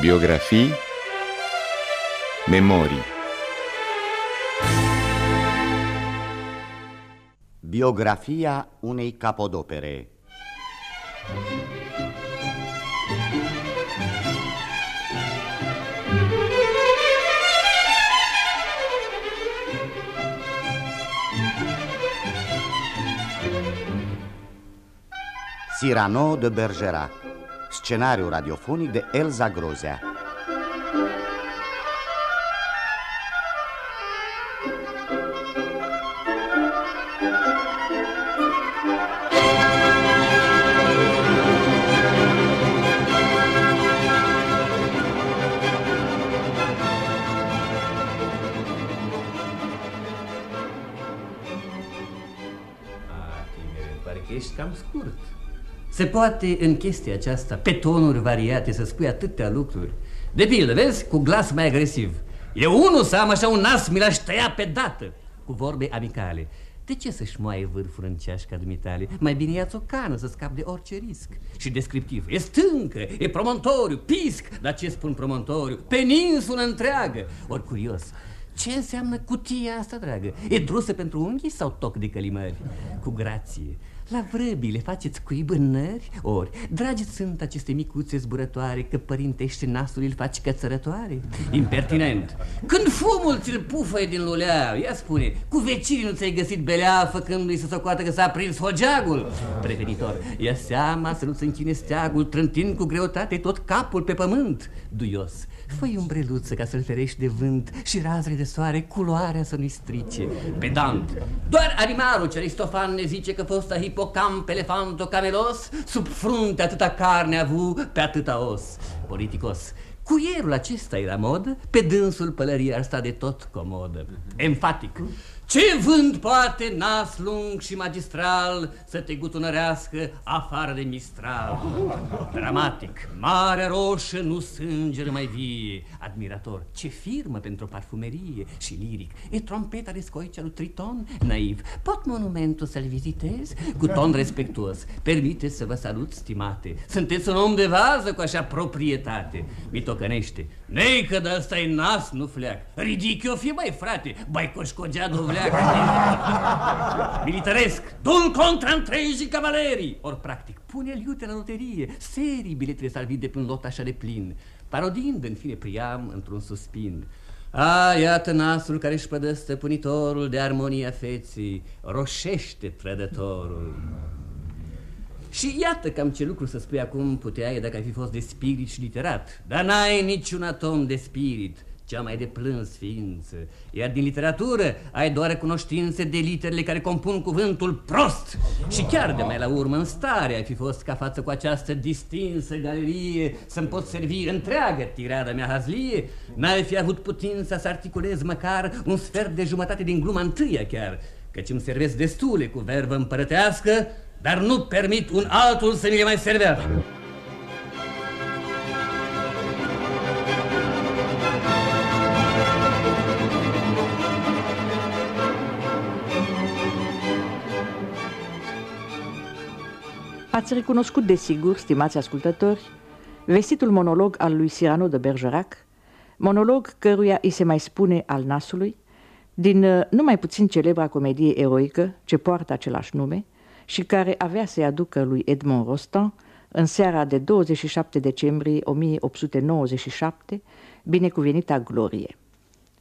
Biografii Memorii Biografia unei capodopere. Cyrano de Bergerac Scenariu radiofonic de Elza Grozea Se poate în chestia aceasta, pe tonuri variate, să spui atâtea lucruri. De pildă, vezi, cu glas mai agresiv. Eu unul să am așa un nas, mi l-aș tăia pe dată, cu vorbe amicale. De ce să-și moaie vârful în ceașca dumitale? Mai bine ia-ți o cană să scapi de orice risc. Și descriptiv. E stâncă, e promontoriu, pisc. Dar ce spun promontoriu? Peninsulă întreagă. Ori curios, ce înseamnă cutia asta, dragă? E drusă pentru unghii sau toc de călimări? Cu grație. La vrăbii le faceți cuib în nări? Ori, dragi sunt aceste micuțe zburătoare Că părintește nasul îl faci cățărătoare? Impertinent Când fumul ți-l pufăie din lulea Ia spune, cu vecinii nu ți-ai găsit belea Făcându-i să socoată că s-a prins hogeagul Prevenitor, ia seama să nu-ți închine steagul Trântind cu greutate tot capul pe pământ Duios, Făi umbreluță ca să-l ferești de vânt Și razele de soare culoarea să nu-i strice Pedant Doar animarul ce Aristofan ne zice că fosta hipocamp, elefanto, camelos Sub frunte atâta carne a avut pe atâta os. Politicos Cuierul acesta era mod Pe dânsul pălăria ar sta de tot comodă Enfatic ce vânt poate nas lung și magistral Să te gutunărească afară de mistral? Dramatic, mare roșă nu sângere mai vie. Admirator, ce firmă pentru o parfumerie Și liric, e trompeta de scoicea lui Triton Naiv, pot monumentul să-l vizitez? Cu ton respectuos, permite să vă salut, stimate. Sunteți un om de vază cu așa proprietate. Mitocănește, nei că de ăsta e nas, nu fleac. Ridic eu fi mai frate, bai coșcogea nu vleac Militaresc, dun contra întregi cavalerii. Ori practic, pune-l iute la loterie. Serii biletele salvit de pe un lot așa de plin Parodind, în fine, Priam într-un suspin. A, iată nasul care își pădă stăpânitorul de armonia feții. Roșește trădătorul și iată cam ce lucru să spui acum puteai dacă ai fi fost de spirit și literat. Dar n-ai niciun atom de spirit cea mai de plâns ființă. Iar din literatură ai doar cunoștințe de literele care compun cuvântul prost. Și chiar de mai la urmă în stare ai fi fost ca față cu această distinsă galerie Să-mi pot servi întreagă tirada mea hazlie. N-ai fi avut putința să articulezi măcar un sfert de jumătate din gluma întâia chiar Căci îmi servesc destule cu verbă împărătească Dar nu permit un altul să mi le mai servească Ați recunoscut, desigur, stimați ascultători, vestitul monolog al lui Cyrano de Bergerac, monolog căruia îi se mai spune al nasului, din uh, numai puțin celebra comedie eroică ce poartă același nume și care avea să-i aducă lui Edmond Rostand în seara de 27 decembrie 1897, binecuvenita glorie.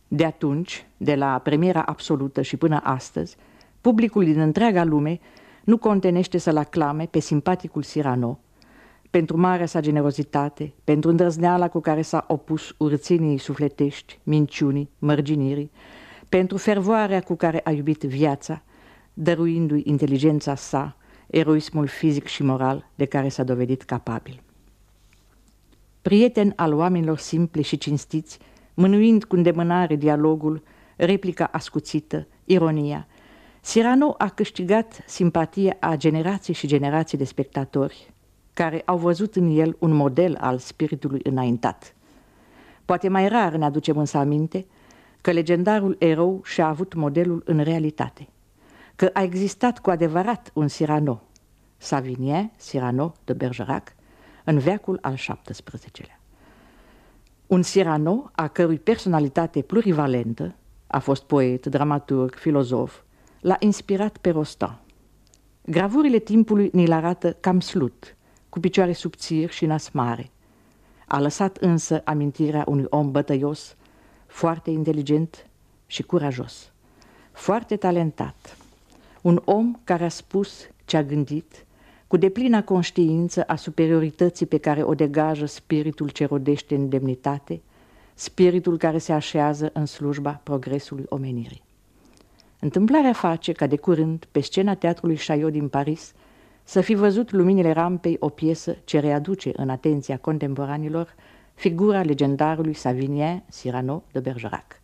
De atunci, de la premiera absolută și până astăzi, publicul din întreaga lume nu contenește să-l aclame pe simpaticul Cyrano, pentru marea sa generozitate, pentru îndrăzneala cu care s-a opus urținii sufletești, minciunii, mărginirii, pentru fervoarea cu care a iubit viața, dăruindu-i inteligența sa, eroismul fizic și moral de care s-a dovedit capabil. Prieten al oamenilor simpli și cinstiți, mânuind cu îndemânare dialogul, replica ascuțită, ironia, Cyrano a câștigat simpatia a generații și generații de spectatori care au văzut în el un model al spiritului înaintat. Poate mai rar ne aducem însă aminte că legendarul erou și-a avut modelul în realitate, că a existat cu adevărat un Cyrano, Savinien Cyrano de Bergerac, în veacul al XVII-lea. Un Cyrano a cărui personalitate plurivalentă, a fost poet, dramaturg, filozof, l-a inspirat pe Rostand. Gravurile timpului ni-l arată cam slut, cu picioare subțiri și nas mare. A lăsat însă amintirea unui om bătăios, foarte inteligent și curajos, foarte talentat. Un om care a spus ce a gândit, cu deplina conștiință a superiorității pe care o degajă spiritul ce rodește în demnitate, spiritul care se așează în slujba progresului omenirii. Întâmplarea face ca de curând, pe scena teatrului Chaillot din Paris, să fi văzut luminile rampei o piesă ce readuce în atenția contemporanilor figura legendarului Savinien Cyrano de Bergerac.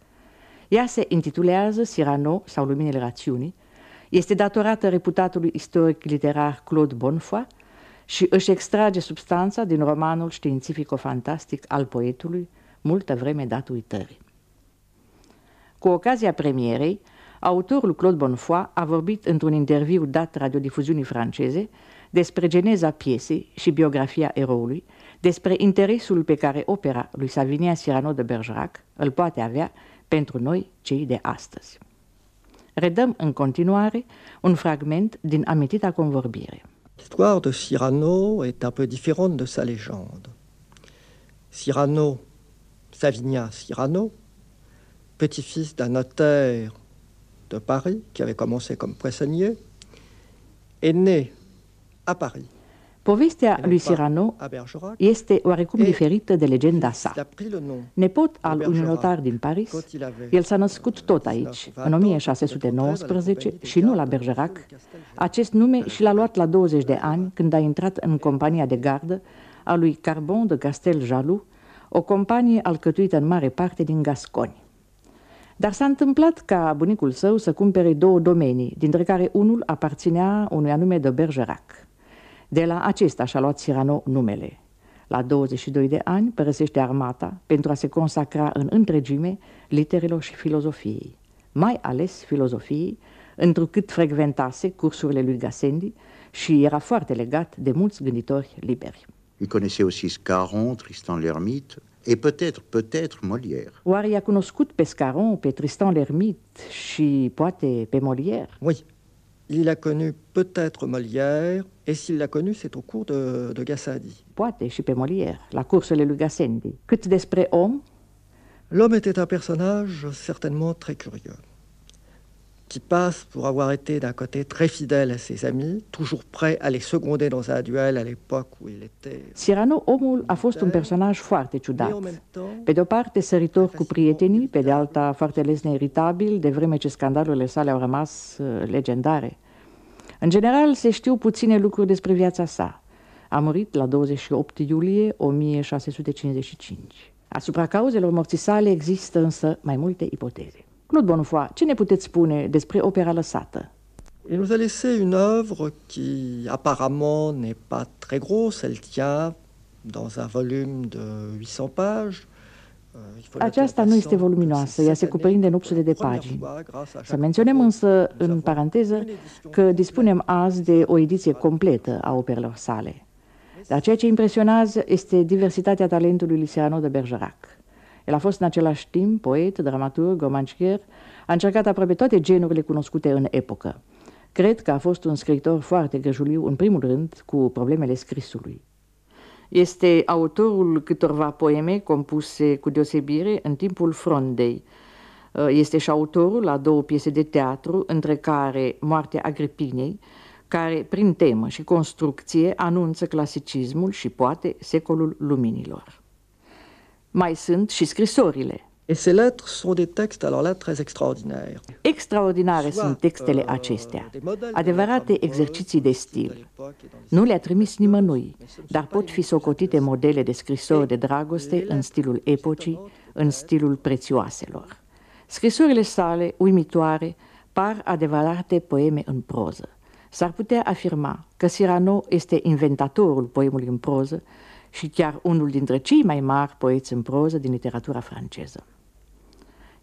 Ea se intitulează Cyrano sau Luminile Rațiunii, este datorată reputatului istoric literar Claude Bonfoy și își extrage substanța din romanul științifico-fantastic al poetului, multă vreme dat uitării. Cu ocazia premierei, autorul Claude Bonfoy a vorbit într-un interviu dat radiodifuziunii franceze despre geneza piesei și biografia eroului, despre interesul pe care opera lui Savinien Cyrano de Bergerac îl poate avea pentru noi, cei de astăzi. Redăm în continuare un fragment din amintita convorbire. L'histoire de Cyrano est un peu différente de sa légende. Cyrano, Savinien Cyrano, petit-fils d'un notaire de Paris qui avait commencé comme poissonnier, est né à Paris Povestea lui Cyrano este oarecum diferită de legenda sa. Nepot al unui notar din Paris, el s-a născut tot aici, în 1619 și nu la Bergerac. Acest nume și l-a luat la 20 de ani când a intrat în compania de gardă a lui Carbon de Castel Jaloux, o companie alcătuită în mare parte din Gasconi. Dar s-a întâmplat ca bunicul său să cumpere două domenii, dintre care unul aparținea unui anume de Bergerac. De la acesta și-a luat Cyrano numele. La 22 de ani părăsește armata pentru a se consacra în întregime literelor și filozofiei, mai ales filozofiei, întrucât frecventase cursurile lui Gassendi și era foarte legat de mulți gânditori liberi. Il connaissait aussi Scarron, Tristan l'Hermite et peut-être, peut-être Molière. Oare i-a cunoscut pe Scarron, pe Tristan l'Hermite și poate pe Molière? Oui, il a connu peut-être Molière, et s'il l'a connu, c'est au cours de, de Gassendi. Poate și pe Molière, la cursurile lui Gassendi. Cât despre om, L'homme était un personnage certainement très curieux, qui passe pour avoir été d'un côté très fidèle à ses amis, toujours prêt à les seconder dans un duel à l'époque où il était... Cyrano, omul, a fost un personaj foarte ciudat. Pe de o parte, săritor cu prietenii, pe de alta, foarte lesne iritabil, de vreme ce scandalurile sale au rămas uh, legendare. În general, se știu puține lucruri despre viața sa. A murit la 28 iulie 1655. Asupra cauzelor morții sale există însă mai multe ipoteze. Claude Bonnefoy, ce ne puteți spune despre opera lăsată? Il nous a laissé une œuvre qui apparemment n'est pas très grosse, elle tient dans un volume de 800 pages. Aceasta nu este voluminoasă, ea se cuprinde în 800 de pagini. Să menționăm însă, în paranteză, că dispunem azi de o ediție completă a operelor sale. Dar ceea ce impresionează este diversitatea talentului Luciano de Bergerac. El a fost în același timp poet, dramaturg, romancier, a încercat aproape toate genurile cunoscute în epocă. Cred că a fost un scriitor foarte grăjuliu, în primul rând, cu problemele scrisului. Este autorul câtorva poeme compuse cu deosebire în timpul frondei. Este și autorul la două piese de teatru, între care Moartea Agripinei, care, prin temă și construcție, anunță clasicismul și, poate, secolul luminilor. Mai sunt și scrisorile. Et ces lettres sont des textes, alors là, très extraordinaires. Extraordinare sunt textele acestea, adevărate exerciții de stil. Nu le-a trimis nimănui, dar pot fi socotite modele de scrisori de dragoste în stilul epocii, în stilul prețioaselor. Scrisorile sale, uimitoare, par adevărate poeme în proză. S-ar putea afirma că Cyrano este inventatorul poemului în proză și chiar unul dintre cei mai mari poeți în proză din literatura franceză.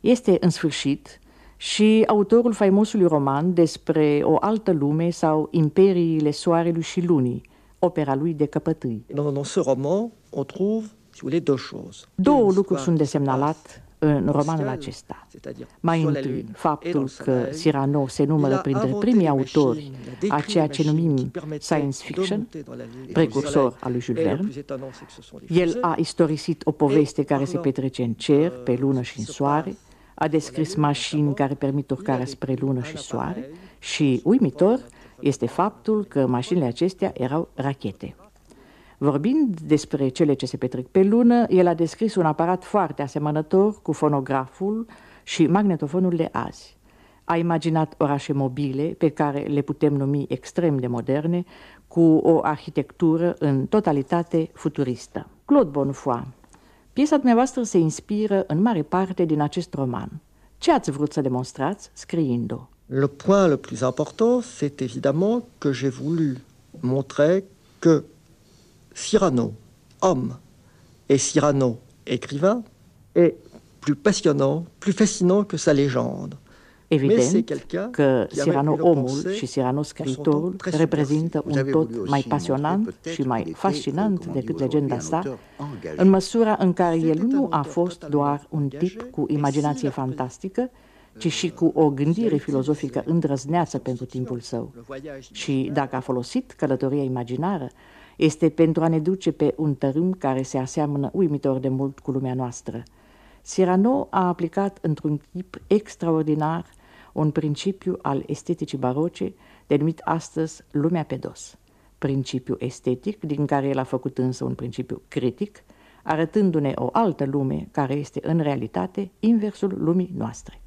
Este, în sfârșit, și autorul faimosului roman despre o altă lume sau imperiile soarelui și lunii, opera lui de căpătâi. Dans, dans ce roman, on trouve si vous voulez, deux choses. Două lucruri sunt de semnalat în romanul acesta. Mai întâi, faptul că Cyrano se numără printre primii autori a ceea ce numim science fiction, precursor al lui Jules Verne. El a istorisit o poveste care se petrece în cer, pe lună și în soare, a descris mașini care permit urcarea spre lună și soare și, uimitor, este faptul că mașinile acestea erau rachete. Vorbind despre cele ce se petrec pe lună, el a descris un aparat foarte asemănător cu fonograful și magnetofonul de azi. A imaginat orașe mobile, pe care le putem numi extrem de moderne, cu o arhitectură în totalitate futuristă. Claude Bonfoy, piesa dumneavoastră se inspiră în mare parte din acest roman. Ce ați vrut să demonstrați scriind-o? Le point le plus important, c'est évidemment que j'ai voulu montrer que Cyrano, homme, et Cyrano, écrivain, est plus passionnant, plus fascinant que sa légende. Evident că Cyrano omul și Cyrano scriitorul reprezintă un tot mai pasionant și mai fascinant decât legenda sa, în măsura în care el nu a fost doar un tip cu imaginație fantastică, ci și cu o gândire filozofică îndrăzneață pentru timpul său. Și dacă a folosit călătoria imaginară, este pentru a ne duce pe un tărâm care se aseamănă uimitor de mult cu lumea noastră. Cyrano a aplicat într-un tip extraordinar un principiu al esteticii baroce, denumit astăzi lumea pe dos. Principiu estetic, din care el a făcut însă un principiu critic, arătându-ne o altă lume care este în realitate inversul lumii noastre.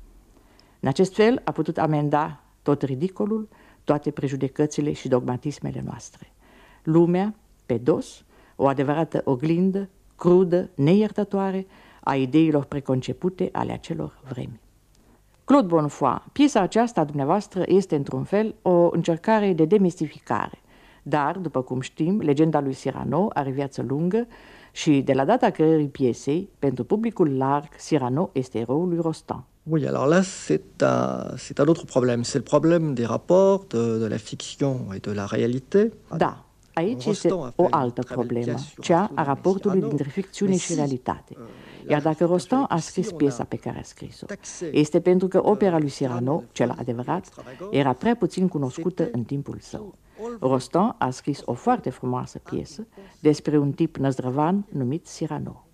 În acest fel a putut amenda tot ridicolul, toate prejudecățile și dogmatismele noastre. Lumea, pe dos, o adevărată oglindă, crudă, neiertătoare, a ideilor preconcepute ale acelor vremi. Claude Bonfoy, piesa aceasta a dumneavoastră este într-un fel o încercare de demistificare, dar, după cum știm, legenda lui Cyrano are viață lungă și de la data creării piesei, pentru publicul larg, Cyrano este eroul lui Rostand. Oui, alors là, c'est un, c'est un autre problème. C'est le problème des rapports de, de la fiction et de la réalité. Da, aici este o altă problemă, cea aș raportului dintre ficțiune și realitate. Iar dacă Rostand a scris piesa pe care a scris-o, este pentru că opera lui Cyrano, cel adevărat, era prea puțin cunoscută în timpul său. Rostand a scris o foarte frumoasă piesă despre un tip năzdrăvan numit Cyrano.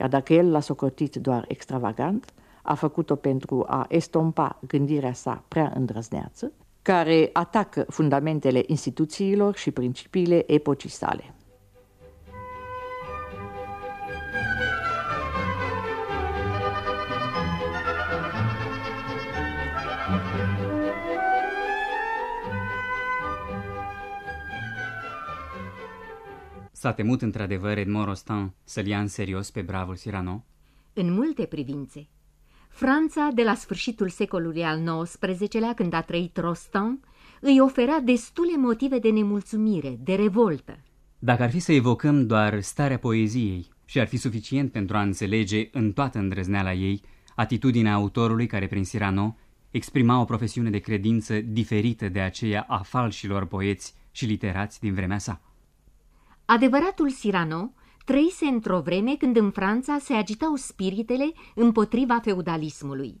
Iar dacă el l-a socotit doar extravagant, a făcut-o pentru a estompa gândirea sa prea îndrăzneață, care atacă fundamentele instituțiilor și principiile epocii sale. S-a temut într-adevăr Edmond Rostand să-l ia în serios pe bravul Cyrano? În multe privințe. Franța, de la sfârșitul secolului al XIX-lea, când a trăit Rostand, îi oferea destule motive de nemulțumire, de revoltă. Dacă ar fi să evocăm doar starea poeziei și ar fi suficient pentru a înțelege în toată îndrăzneala ei atitudinea autorului care prin Cyrano exprima o profesiune de credință diferită de aceea a falșilor poeți și literați din vremea sa. Adevăratul Cyrano trăise într-o vreme când în Franța se agitau spiritele împotriva feudalismului.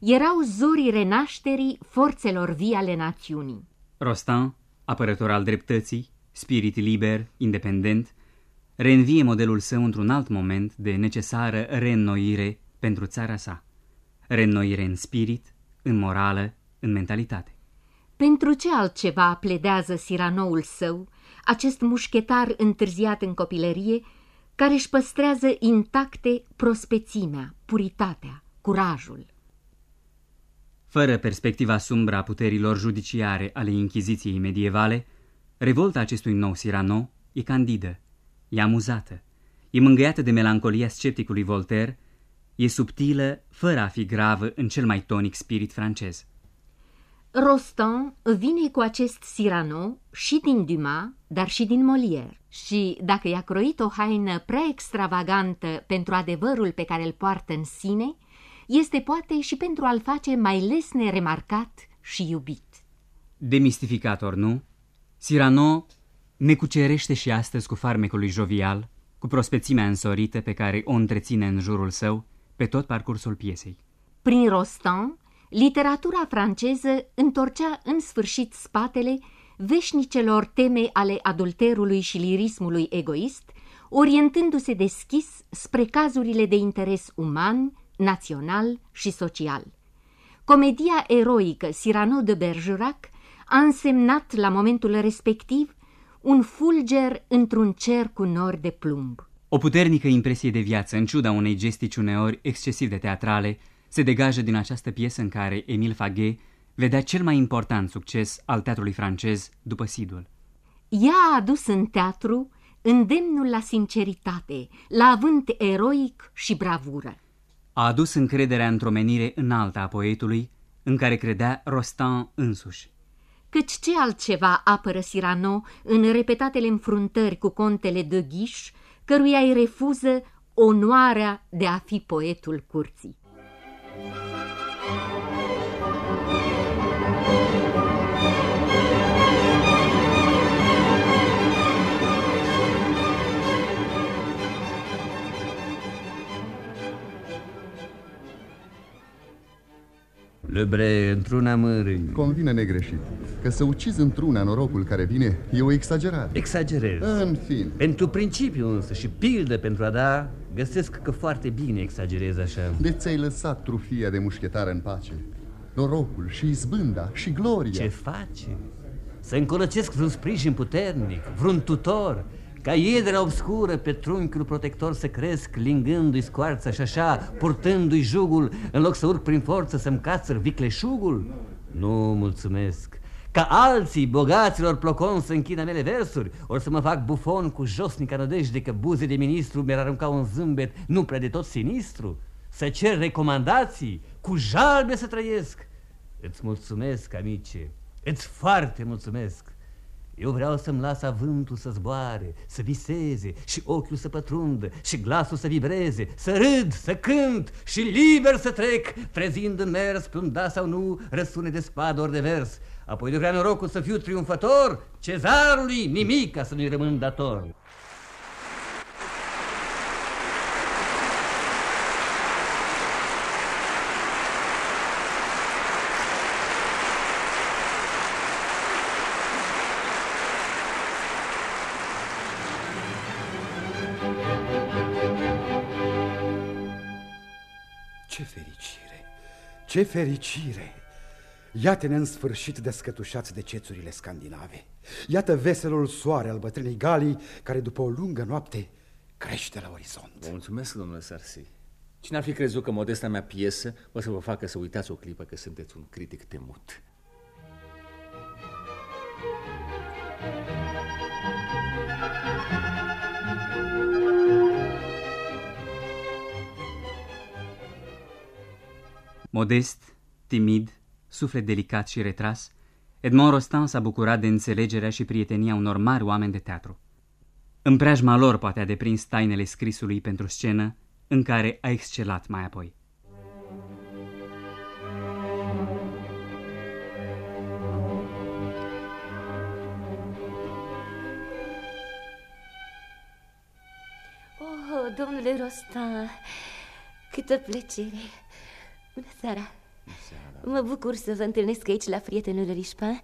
Erau zorii renașterii forțelor vii ale națiunii. Rostand, apărător al dreptății, spirit liber, independent, reînvie modelul său într-un alt moment de necesară reînnoire pentru țara sa. Reînnoire în spirit, în morală, în mentalitate. Pentru ce altceva pledează Siranoul său, acest mușchetar întârziat în copilărie, care își păstrează intacte prospețimea, puritatea, curajul. Fără perspectiva sumbră a puterilor judiciare ale Inchiziției medievale, revolta acestui nou Cyrano e candidă, e amuzată, e mângâiată de melancolia scepticului Voltaire, e subtilă, fără a fi gravă în cel mai tonic spirit francez. Rostand vine cu acest Cyrano și din Dumas, dar și din Molière. Și dacă i-a croit o haină prea extravagantă pentru adevărul pe care îl poartă în sine, este poate și pentru a-l face mai lesne remarcat și iubit. Demistificator, nu? Cyrano ne cucerește și astăzi cu farmecul lui jovial, cu prospețimea însorită pe care o întreține în jurul său pe tot parcursul piesei. Prin Rostand, literatura franceză întorcea în sfârșit spatele veșnicelor teme ale adulterului și lirismului egoist, orientându-se deschis spre cazurile de interes uman, național și social. Comedia eroică Cyrano de Bergerac a însemnat la momentul respectiv un fulger într-un cer cu nori de plumb. O puternică impresie de viață, în ciuda unei gestici uneori excesiv de teatrale, se degajă din această piesă în care Emile Faguet vedea cel mai important succes al teatrului francez după Sidul. Ea a adus în teatru îndemnul la sinceritate, la avânt eroic și bravură. A adus încrederea într-o menire înaltă a poetului, în care credea Rostand însuși. Căci ce altceva apără Cyrano în repetatele înfruntări cu contele de Ghiș, căruia îi refuză onoarea de a fi poetul curții. Lebre, într-una mărâni. Convine negreșit Că să ucizi într-una norocul care vine E o exagerare Exagerez. În fin Pentru principiu însă și pildă pentru a da, găsesc că foarte bine exagerez așa. De ți-ai lăsat trufia de mușchetară în pace Norocul și izbânda și gloria Ce face? Să încolăcesc vreun sprijin puternic, vreun tutor, ca iedera obscură pe trunchiul protector să cresc, lingându-i scoarța și așa, purtându-i jugul, în loc să urc prin forță să-mi cațăr vicleșugul? Nu, mulțumesc. Ca alții, bogaților plocon să închină mele versuri, ori să mă fac bufon cu josnica nădejde că buze de ministru mi-ar arunca un zâmbet nu prea de tot sinistru? Să cer recomandații, cu jalbe să trăiesc? Îți mulțumesc, amice, îți foarte mulțumesc. Eu vreau să-mi las avântul să zboare, să viseze și ochiul să pătrundă și glasul să vibreze, să râd, să cânt și liber să trec, trezind în mers pe un da sau nu răsune de spadă ori de vers. Apoi de vrea norocul să fiu triumfător, cezarului nimica să nu-i rămân dator. Ce fericire! Iată-ne în sfârșit descătușați de cețurile scandinave. Iată veselul soare al bătrânii Galii, care după o lungă noapte crește la orizont. Vă mulțumesc, domnule Sarsi. Cine ar fi crezut că modesta mea piesă o să vă facă să uitați o clipă că sunteți un critic temut? Modest, timid, suflet delicat și retras, Edmond Rostand s-a bucurat de înțelegerea și prietenia unor mari oameni de teatru. În preajma lor poate a deprins tainele scrisului pentru scenă, în care a excelat mai apoi. Oh, domnule Rostan, câtă plăcere! Bună seara! Mă bucur să vă întâlnesc aici la prietenul Rișpan.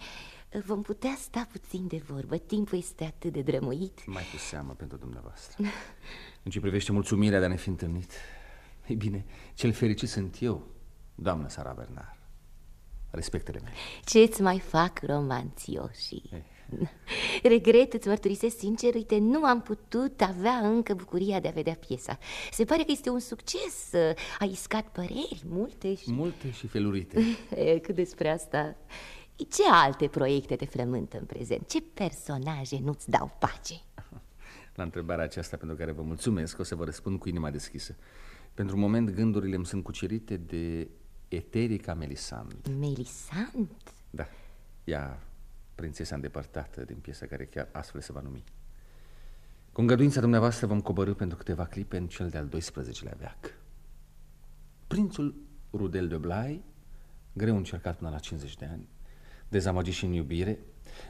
Vom putea sta puțin de vorbă. Timpul este atât de drămuit. Mai cu seamă pentru dumneavoastră. În ce privește mulțumirea de a ne fi întâlnit, ei bine, cel fericit sunt eu, doamnă Sara Bernard. Respectele mele. Ce-ți mai fac romanțioșii? Regret, îți mărturisesc sincer, uite, nu am putut avea încă bucuria de a vedea piesa Se pare că este un succes, ai iscat păreri multe și... Multe și felurite E, Cât despre asta, ce alte proiecte te flământă în prezent? Ce personaje nu-ți dau pace? La întrebarea aceasta pentru care vă mulțumesc, o să vă răspund cu inima deschisă Pentru moment gândurile îmi sunt cucerite de Eterica Melisand Melisand? Da, ea prințesa îndepărtată din piesa care chiar astfel se va numi. Cu îngăduința dumneavoastră vom coborâ pentru câteva clipe în cel de-al 12-lea veac. Prințul Rudel de Blai, greu încercat până la 50 de ani, dezamăgit și în iubire,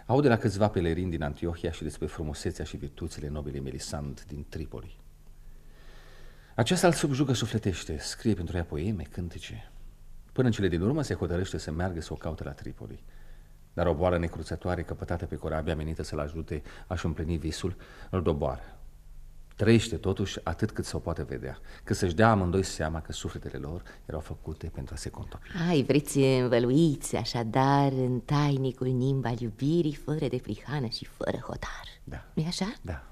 Aud de la câțiva pelerini din Antiohia și despre frumusețea și virtuțile nobile Melisand din Tripoli. Aceasta îl subjugă sufletește, scrie pentru ea poeme, cântece. Până în cele din urmă se hotărăște să meargă să o caute la Tripoli. Dar o boală necruțătoare căpătată pe corabie menită să-l ajute a-și împlini visul, îl doboară. Trăiește totuși atât cât să o poate vedea, că să-și dea amândoi seama că sufletele lor erau făcute pentru a se contopi. Ai, vreți învăluiți așadar în tainicul nimb al iubirii, fără de prihană și fără hotar. Da. nu e așa? Da.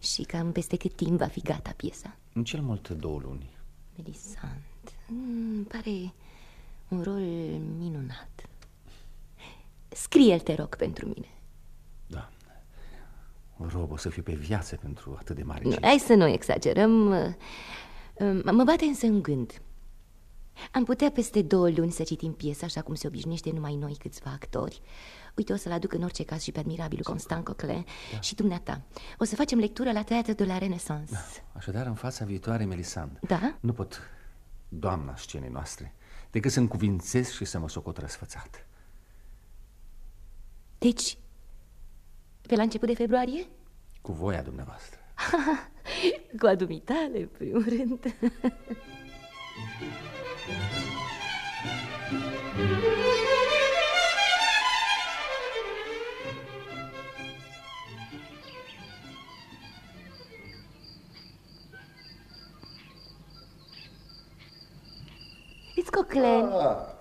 Și cam peste cât timp va fi gata piesa? În cel mult două luni. Melisand, mm, pare un rol minunat. Scrie-l, te rog, pentru mine. Da. Rob, o să fiu pe viață pentru atât de mare Nu, hai să nu exagerăm. Mă bate însă în gând. Am putea peste două luni să citim piesa așa cum se obișnuiește numai noi câțiva actori. Uite, o să-l aduc în orice caz și pe admirabilul Constant Coquelin da. și dumneata. O să facem lectură la teatru de la Renaissance. Da. Așadar, în fața viitoare, Melisand. Da? Nu pot, doamna scenei noastre, decât să-mi cuvințez și să mă socot răsfățat. Deci, pe la început de februarie? Cu voia dumneavoastră. Cu adumitale, în primul rând. Coclen. Ah,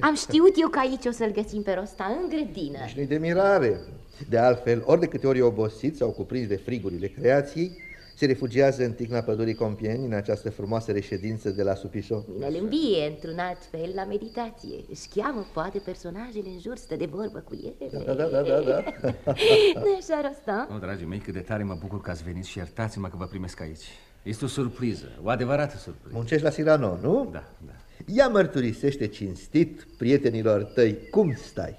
Am știut eu că aici o să-l găsim pe Rosta, în grădină. Nici nu-i de mirare. De altfel, ori de câte ori e obosit sau cuprins de frigurile creației, se refugiază în ticna pădurii Compieni, în această frumoasă reședință de la Supișo. Îl îmbie, într-un alt fel, la meditație. Își cheamă, poate, personajele în jur, stă de vorbă cu ele. Da, da, da, da, da. nu așa, Rosta? O, dragii mei, cât de tare mă bucur că ați venit și iertați-mă că vă primesc aici. Este o surpriză, o adevărată surpriză. Muncești la Sirano, nu? Da, da. Ia mărturisește cinstit prietenilor tăi cum stai.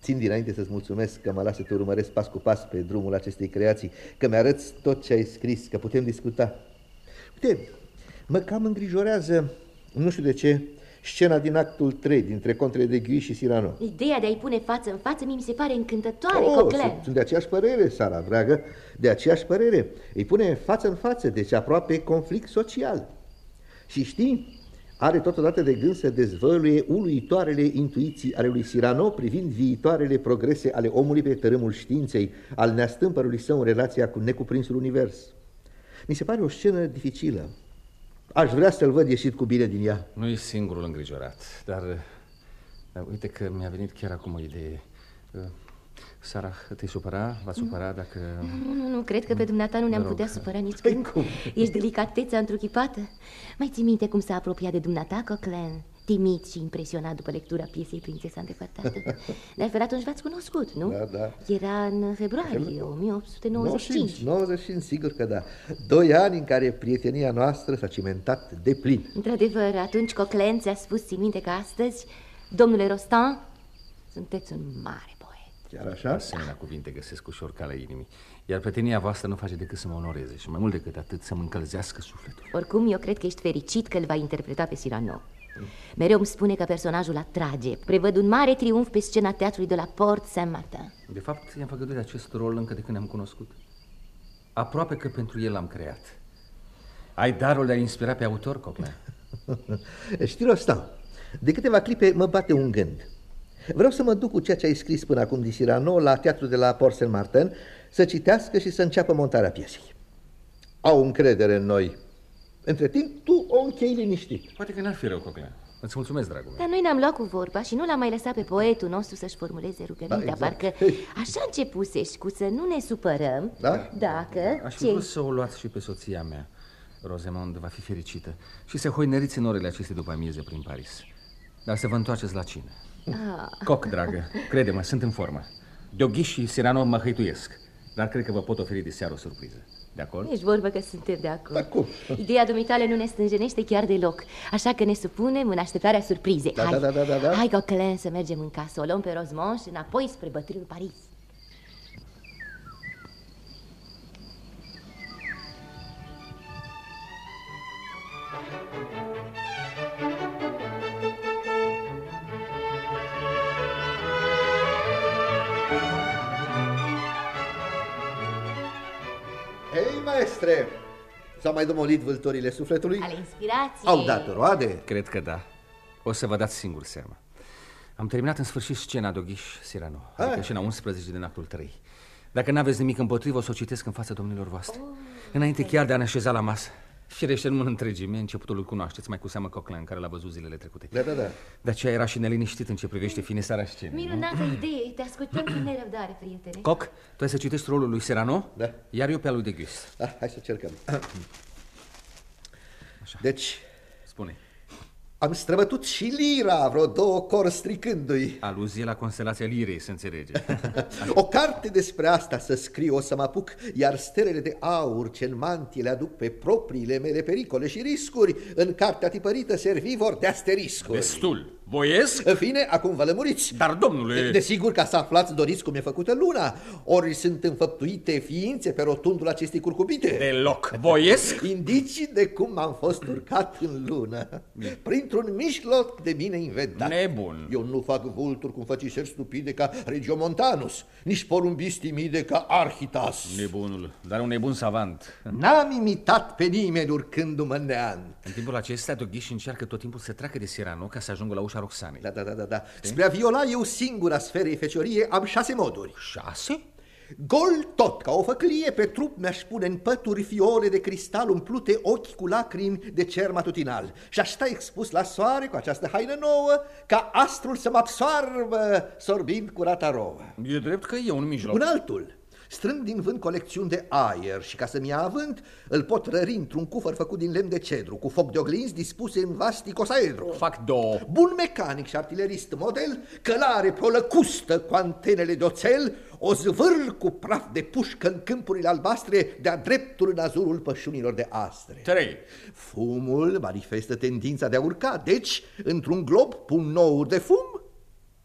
Țin dinainte să-ți mulțumesc că mă lasă să te urmăresc pas cu pas pe drumul acestei creații, că mi-arăți tot ce ai scris, că putem discuta. Uite, mă cam îngrijorează, nu știu de ce, scena din actul 3, dintre Contre de Gui și Sirano. Ideea de a-i pune față în față mi se pare încântătoare, oh, Coclen. Sunt, sunt de aceeași părere, Sara, dragă, de aceeași părere. Îi pune față în față, deci aproape conflict social. Și știi, are totodată de gând să dezvăluie uluitoarele intuiții ale lui Sirano privind viitoarele progrese ale omului pe tărâmul științei, al neastâmpărului său în relația cu necuprinsul univers. Mi se pare o scenă dificilă. Aș vrea să-l văd ieșit cu bine din ea. Nu e singurul îngrijorat, dar, dar uite că mi-a venit chiar acum o idee. Sara, te supăra? Va supăra dacă... Nu, nu, nu, cred că pe dumneata nu ne-am putea supăra nici când. Cum? Ești delicatețea întruchipată. Mai ții minte cum s-a apropiat de dumneata, Coquelin? Timid și impresionat după lectura piesei Prințesa Îndepărtată. De altfel, atunci v-ați cunoscut, nu? Da, da. Era în februarie 1895. 95, sigur că da. Doi ani în care prietenia noastră s-a cimentat de plin. Într-adevăr, atunci Coquelin ți-a spus, ții minte că astăzi, domnule Rostand, sunteți un mare Chiar așa? Asemenea cuvinte găsesc ușor calea inimii. Iar prietenia voastră nu face decât să mă onoreze și mai mult decât atât să mă încălzească sufletul. Oricum, eu cred că ești fericit că îl va interpreta pe Cyrano. Mereu îmi spune că personajul atrage. Prevăd un mare triumf pe scena teatrului de la Port Saint-Martin. De fapt, i-am făgăduit acest rol încă de când ne-am cunoscut. Aproape că pentru el l-am creat. Ai darul de a inspira pe autor, Coclea? Știi, Rostam, de câteva clipe mă bate un gând. Vreau să mă duc cu ceea ce ai scris până acum din Cyrano la teatrul de la Port Saint-Martin să citească și să înceapă montarea piesei. Au încredere în noi. Între timp, tu o închei liniștit. Poate că n-ar fi rău, Coclea. Îți mulțumesc, dragul meu. Dar noi ne-am luat cu vorba și nu l-am mai lăsat pe poetul nostru să-și formuleze rugămintea. Da, exact. Parcă așa începusești cu să nu ne supărăm da? dacă... Aș fi vrut să o luați și pe soția mea. Rosemond va fi fericită și să hoineriți în orele acestei după amieze prin Paris. Dar să vă întoarceți la cine. Ah. Coc, dragă, crede-mă, sunt în formă. Deoghi și Sirano mă hăituiesc, dar cred că vă pot oferi de seară o surpriză. De acord? Ești vorbă că suntem de acord. Acum. Ideea dumitale nu ne stânjenește chiar deloc, așa că ne supunem în așteptarea surprizei. Da, Hai, da, da, da, da. Hai, Coquelin, să mergem în casă, o luăm pe Rosemont și înapoi spre bătrânul Paris. Maestre! S-au mai domolit vâltorile sufletului? Ale inspirației. Au dat roade? Cred că da. O să vă dați singur seama. Am terminat în sfârșit scena Doghiș Sirano, adică scena 11 din actul 3. Dacă n-aveți nimic împotrivă, o să o citesc în fața domnilor voastre. Oh. Înainte chiar de a ne așeza la masă. Firește în întregime, începutul îl cunoașteți, mai cu seamă Coquelin, care l-a văzut zilele trecute. Da, da, da. De aceea era și neliniștit în ce privește finisarea scenei. Minunată idee, te ascultăm cu nerăbdare, prietene. Coc, tu ai să citești rolul lui Serrano, da. iar eu pe al lui de Gus. Da, hai să cercăm. Așa. Deci... Spune. Am străbătut și lira, vreo două cor stricându-i. Aluzie la constelația lirei, se înțelege. o carte despre asta să scriu, o să mă apuc, iar stelele de aur ce în mantie le aduc pe propriile mele pericole și riscuri, în cartea tipărită servi vor de asteriscuri. Destul. Voiesc? În fine, acum vă lămuriți. Dar, domnule... Desigur, ca să aflați, doriți cum e făcută luna, ori sunt înfăptuite ființe pe rotundul acestei curcubite. Deloc. Voiesc? Indicii de cum am fost urcat în lună. Printr-un mijloc de bine inventat. Nebun. Eu nu fac vulturi cum făcișeri stupide ca Regiomontanus, nici porumbiți timide ca Arhitas. Nebunul, dar un nebun savant. N-am imitat pe nimeni urcându-mă în neant. În timpul acesta, Doghiș încearcă tot timpul să treacă de Sirano ca să ajungă la ușa Roxanei. Da, da, da, da, da. Spre a viola eu singura sferei feciorie am șase moduri. Șase? Gol tot, ca o făclie pe trup mi-aș pune în pături fiole de cristal umplute ochi cu lacrimi de cer matutinal și aș sta expus la soare cu această haină nouă ca astrul să mă absoarbă sorbind curata rouă. E drept că e un mijloc. Un altul. Strâng din vânt colecțiuni de aer și ca să-mi ia avânt, îl pot rări într-un cufăr făcut din lemn de cedru, cu foc de oglinzi dispuse în vasticosaedru. Fac două. Bun mecanic și artilerist model, călare prolăcustă cu antenele de oțel, o zvârl cu praf de pușcă în câmpurile albastre, de-a dreptul în azurul pășunilor de astre. 3. Fumul manifestă tendința de a urca, deci, într-un glob pun nouri de fum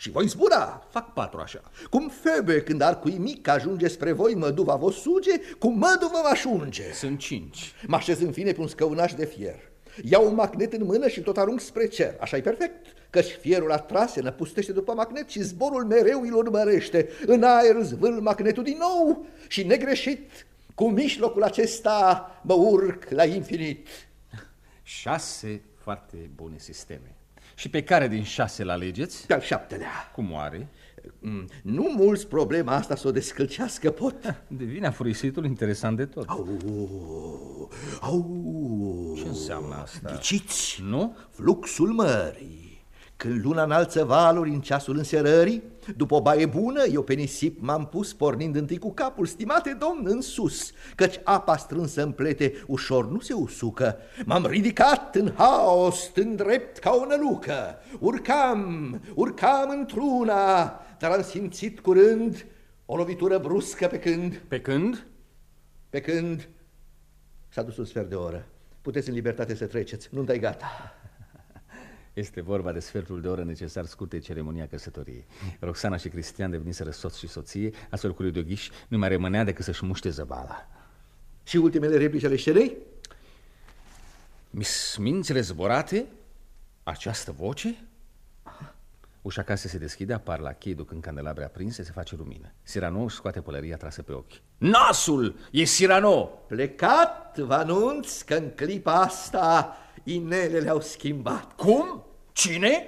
și voi zbura. Fac patru așa. Cum Febe, când arcui mic ajunge spre voi, măduva vă suge, cum măduva vă ajunge. Sunt cinci. Mă așez în fine pe un scăunaș de fier. Iau un magnet în mână și tot arunc spre cer. așa e perfect, căci fierul atrase năpustește după magnet și zborul mereu îl urmărește. În aer zvâl magnetul din nou și negreșit, cu mijlocul acesta mă urc la infinit. Șase foarte bune sisteme. Și pe care din șase la alegeți? Pe al șaptelea. Cum oare? Mm, nu mulți problema asta să o descălcească pot. Devine afurisitul interesant de tot. Au, au. Ce înseamnă asta? Ghiciți? Nu? Fluxul mării. Când luna înalță valuri în ceasul înserării, după o baie bună, eu pe nisip m-am pus, pornind întâi cu capul, stimate domn, în sus, căci apa strânsă în plete ușor nu se usucă. M-am ridicat în haos, stând drept ca o nălucă. Urcam, urcam într-una, dar am simțit curând o lovitură bruscă pe când... Pe când? Pe când s-a dus un sfert de oră. Puteți în libertate să treceți, nu dai gata. Este vorba de sfertul de oră necesar scurte ceremonia căsătoriei. Roxana și Cristian deveniseră soț și soție, astfel cu lui Doghiș nu mai rămânea decât să-și muște zăbala. Și ultimele replici ale scenei? Mințile zborate? Această voce? Ușa casei se deschide, apar la chei ducând candelabre aprinse, se face lumină. Sirano își scoate pălăria trasă pe ochi. Nasul! E Sirano! Plecat, vă anunț că în clipa asta inelele au schimbat. Cum? Cine?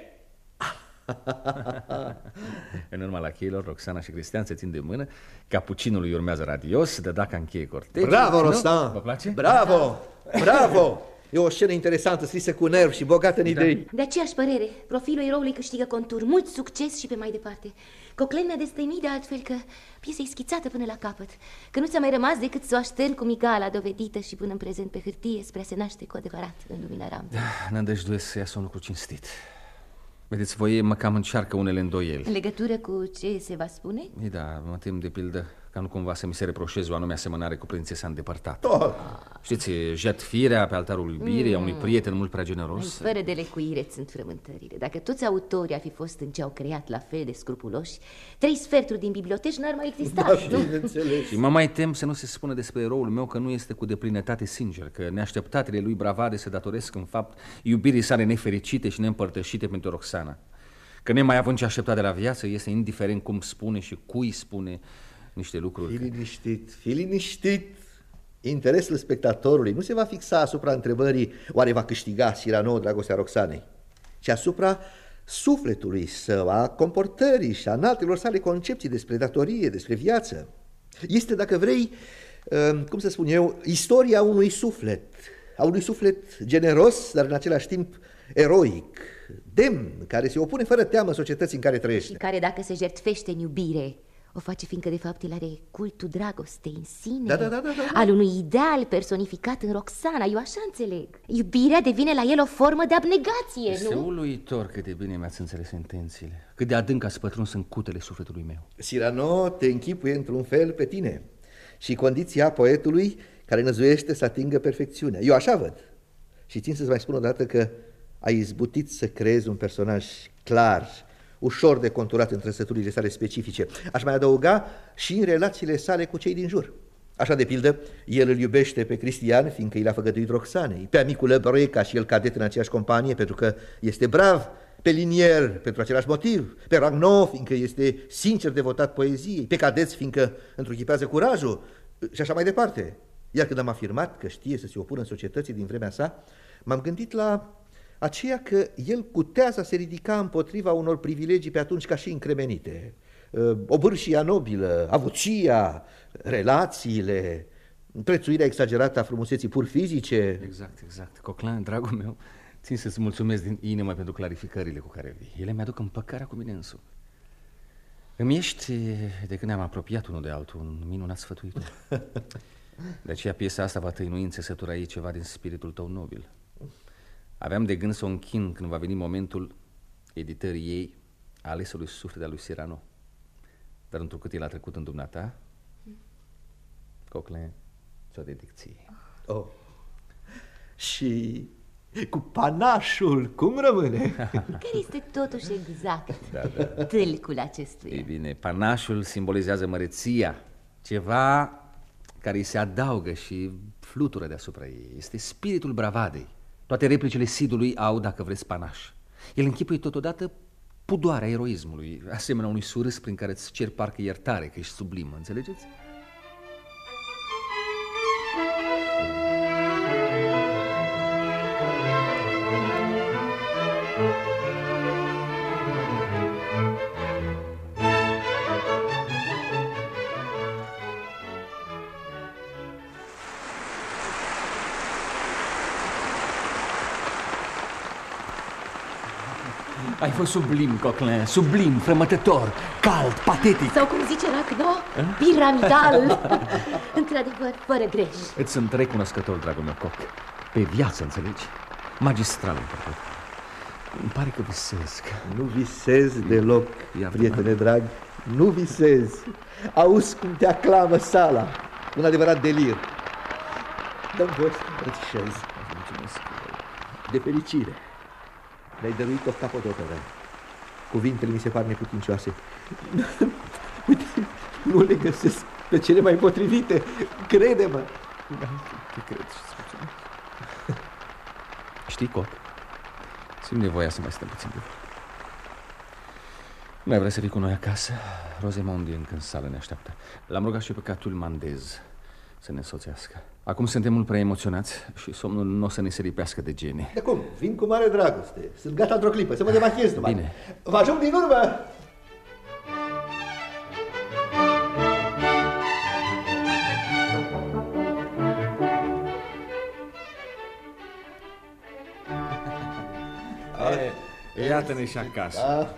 în urma la cheilor, Roxana și Cristian se țin de mână, capucinul îi urmează radios, de dacă încheie cortejul. Bravo, Rostan! Vă place? Bravo! Bravo! E o scenă interesantă, scrisă cu nerv și bogată în da. idei. De aceeași părere, profilul eroului câștigă contur, mult succes și pe mai departe. Coclen ne-a destăimit de altfel că piesa e schițată până la capăt, că nu ți-a mai rămas decât să o aștern cu migala dovedită și până în prezent pe hârtie spre a se naște cu adevărat în lumina rampei. Da, nădăjduiesc să iasă un lucru cinstit. Vedeți, voi mă cam încearcă unele îndoieli. În legătură cu ce se va spune? Ei da, mă tem de pildă ca nu cumva să mi se reproșeze o anume asemănare cu prințesa îndepărtată. Oh. Știți, jertfirea pe altarul iubirii mm. a unui prieten mult prea generos. Fără de lecuire sunt frământările. Dacă toți autorii ar fi fost în ce au creat la fel de scrupuloși, trei sferturi din biblioteci n-ar mai exista. Da, și mă mai tem să nu se spună despre eroul meu că nu este cu deplinătate sincer, că neașteptatele lui bravade se datoresc în fapt iubirii sale nefericite și neîmpărtășite pentru Roxana. Că nemai având ce aștepta de la viață, este indiferent cum spune și cui spune niște lucruri. Fii liniștit, fii liniștit. Interesul spectatorului nu se va fixa asupra întrebării oare va câștiga Cyrano dragostea Roxanei, ci asupra sufletului său, a comportării și a înaltelor sale concepții despre datorie, despre viață. Este, dacă vrei, uh, cum să spun eu, istoria unui suflet, a unui suflet generos, dar în același timp eroic, demn, care se opune fără teamă societății în care trăiește. Și care, dacă se jertfește în iubire, o face fiindcă de fapt el are cultul dragostei în sine. Da, da, da, da, da. Al unui ideal personificat în Roxana, eu așa înțeleg. Iubirea devine la el o formă de abnegație, este nu? uluitor cât de bine mi-ați înțeles intențiile Cât de adânc ați pătruns în cutele sufletului meu. Cyrano te închipuie într-un fel pe tine Și condiția poetului care năzuiește să atingă perfecțiunea. Eu așa văd. Și țin să-ți mai spun odată că ai izbutit să creezi un personaj clar ușor de conturat în trăsăturile sale specifice. Aș mai adăuga și în relațiile sale cu cei din jur. Așa, de pildă, el îl iubește pe Cristian, fiindcă i l-a făgăduit Roxanei, pe amicul Lăbroie, ca și el cadet în aceeași companie, pentru că este brav, pe Linier, pentru același motiv, pe Ragno, fiindcă este sincer devotat poeziei, pe cadet, fiindcă întruchipează curajul, și așa mai departe. Iar când am afirmat că știe să se opună în societății din vremea sa, m-am gândit la aceea că el putea să se ridica împotriva unor privilegii pe atunci ca și încremenite. Uh, obârșia nobilă, avucia, relațiile, prețuirea exagerată a frumuseții pur fizice. Exact, exact. Coclan, dragul meu, țin să-ți mulțumesc din inimă pentru clarificările cu care vii. Ele mi-aduc împăcarea cu mine însumi. Îmi ești, de când ne-am apropiat unul de altul, un minunat sfătuitor. De aceea piesa asta va tăinui în țesătura ei ceva din spiritul tău nobil. Aveam de gând să o închin când va veni momentul editării ei a alesului suflet al lui Cyrano. Dar întrucât el a trecut în dumneata, Coquelin ți-o dedicție. Oh. Și cu panașul, cum rămâne? Care este totuși exact da, da. tâlcul acestuia? Ei bine, panașul simbolizează măreția, ceva care îi se adaugă și flutură deasupra ei. Este spiritul bravadei. Toate replicile Sidului au, dacă vreți, panaș. El închipuie totodată pudoarea eroismului, asemenea unui surâs prin care îți cer parcă iertare, că ești sublim, înțelegeți? Ai fost sublim, Coquelin, sublim, frămătător, cald, patetic. Sau cum zice Racno, piramidal. Într-adevăr, fără greș. Îți sunt recunoscător, dragul meu coc. Pe viață, înțelegi? Magistral, îmi Îmi pare că visez Nu visez deloc, Iartă prietene drag Nu visez. Auzi cum te aclamă sala. Un adevărat delir. Dă-mi voie să îmbrățișez. De fericire le-ai dăruit o capodoperă. Cuvintele mi se par neputincioase. Uite, nu le găsesc pe cele mai potrivite. Crede-mă. Te cred și Știi, Cot? Simt nevoia să mai stăm puțin de Mai vrea să vii cu noi acasă? Rosemondi încă în sală ne așteaptă. L-am rugat și pe Catul Mandez să ne însoțească. Acum suntem mult prea emoționați și somnul nu o să ne se lipească de gene. De cum? Vin cu mare dragoste. Sunt gata într-o clipă, să mă demachez numai. Bine. Vă ajung din urmă! Iată-ne și acasă. Da.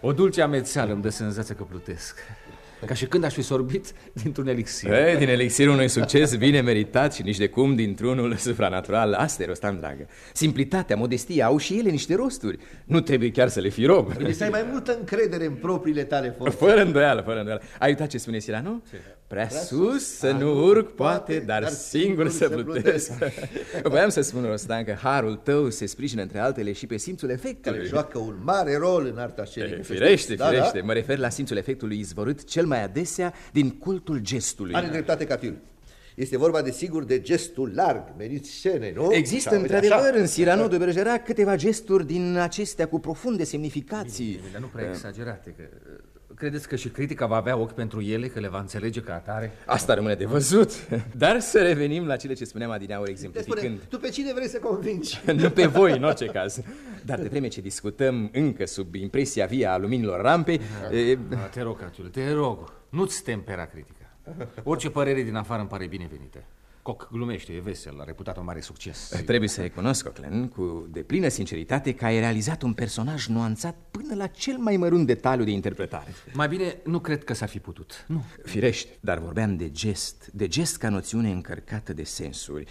O dulce amețeală îmi dă senzația că plutesc. Ca și când aș fi sorbit dintr-un elixir. Ei, din elixirul unui succes bine meritat și nici de cum dintr-unul supranatural. Asta e rostam, dragă. Simplitatea, modestia au și ele niște rosturi. Nu trebuie chiar să le fi rob. Trebuie să ai mai multă încredere în propriile tale forțe. Fără îndoială, fără îndoială. Ai uitat ce spune Sila, nu? Ce? Prea sus să nu urc, poate, dar, dar singur să plutesc. Voiam să spun, Rostan, că harul tău se sprijină între altele și pe simțul efectului. Care joacă un mare rol în arta scenică. Firește, da, firește. Da? Mă refer la simțul efectului izvorât cel mai adesea din cultul gestului. Are dreptate, Catil. Este vorba, desigur, de gestul larg, menit scene, nu? Există, într-adevăr, în Cyrano de Bergerac câteva gesturi din acestea cu profunde semnificații. Bine, bine, dar nu prea exagerate, că Credeți că și critica va avea ochi pentru ele, că le va înțelege ca atare? Asta rămâne de văzut. Dar să revenim la cele ce spuneam adineauri exemplificând. Spune, tu pe cine vrei să convingi? nu pe voi, în orice caz. Dar de vreme ce discutăm încă sub impresia via a luminilor rampei... E... Te rog, Catiul, te rog, nu-ți tempera critica. Orice părere din afară îmi pare binevenită. Coc glumește, e vesel, a reputat un mare succes. Trebuie să recunosc, Cochlen, cu deplină sinceritate că ai realizat un personaj nuanțat până la cel mai mărunt detaliu de interpretare. Mai bine, nu cred că s-ar fi putut. Nu. Firește, dar vorbeam de gest, de gest ca noțiune încărcată de sensuri.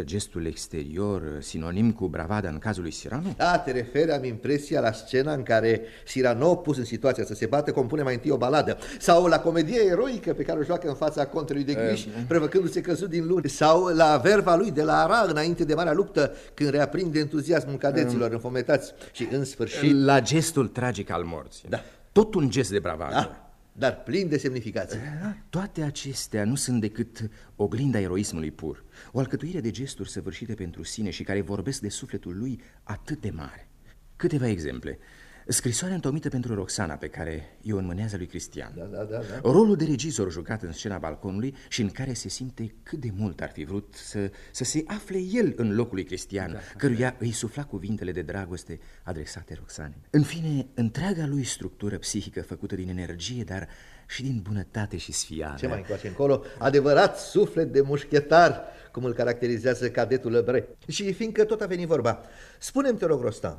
Gestul exterior, sinonim cu bravada în cazul lui Cyrano? Da, te referi, am impresia la scena în care Cyrano, pus în situația să se bată, compune mai întâi o baladă. Sau la comedie eroică pe care o joacă în fața contrului de Griș, uh, prevăcându-se căzut din luni sau la verva lui de la Ara înainte de marea luptă, când reaprinde entuziasmul cadeților mm. înfometați și în sfârșit... La gestul tragic al morții. Da. Tot un gest de bravadă. Da, dar plin de semnificație. Toate acestea nu sunt decât oglinda eroismului pur. O alcătuire de gesturi săvârșite pentru sine și care vorbesc de sufletul lui atât de mare. Câteva exemple. Scrisoarea întocmită pentru Roxana pe care o înmânează lui Cristian. Da, da, da, da. Rolul de regizor jucat în scena balconului și în care se simte cât de mult ar fi vrut să, să se afle el în locul lui Cristian, da, căruia îi sufla cuvintele de dragoste adresate Roxane. În fine, întreaga lui structură psihică făcută din energie, dar și din bunătate și sfială. Ce mai încoace încolo? Adevărat suflet de mușchetar, cum îl caracterizează cadetul Lebre. Și fiindcă tot a venit vorba, spune-mi, te rog, Rostan,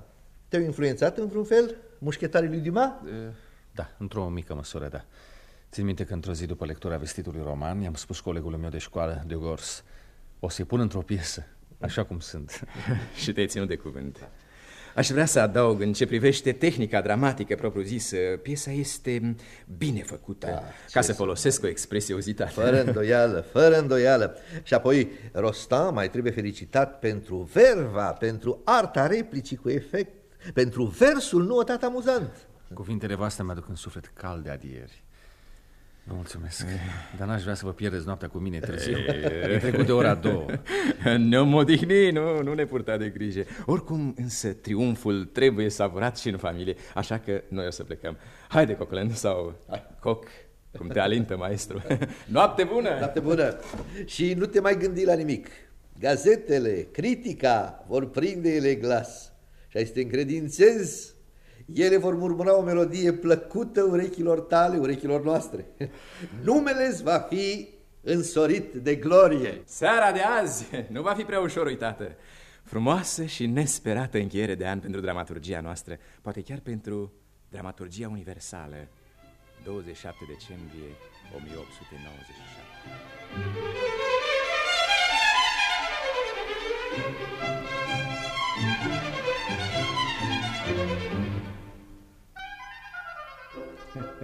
te-au influențat în vreun fel mușchetarii lui Dima? Da, într-o mică măsură, da. Țin minte că într-o zi după lectura vestitului roman i-am spus colegului meu de școală, de Gors, o să-i pun într-o piesă, așa cum sunt. Și te-ai ținut de cuvânt. Aș vrea să adaug în ce privește tehnica dramatică propriu-zisă, piesa este bine făcută, da, ca să folosesc o expresie uzită. Fără îndoială, fără îndoială. Și apoi Rostam mai trebuie felicitat pentru verva, pentru arta replicii cu efect pentru versul notat amuzant. Cuvintele voastre mi-aduc în suflet cald de adieri. Vă mulțumesc, dar n-aș vrea să vă pierdeți noaptea cu mine târziu. E trecut de ora două. Ne-om odihni, nu, nu ne purta de grijă. Oricum, însă, triumful trebuie savurat și în familie, așa că noi o să plecăm. Haide, Cocolen, sau Hai. Coc, cum te alintă, maestru. Noapte bună! Noapte bună! Și nu te mai gândi la nimic. Gazetele, critica vor prinde ele glas și ai să te încredințezi, ele vor murmura o melodie plăcută urechilor tale, urechilor noastre. Numele va fi însorit de glorie. Seara de azi nu va fi prea ușor uitată. Frumoasă și nesperată încheiere de an pentru dramaturgia noastră, poate chiar pentru dramaturgia universală. 27 decembrie 1897.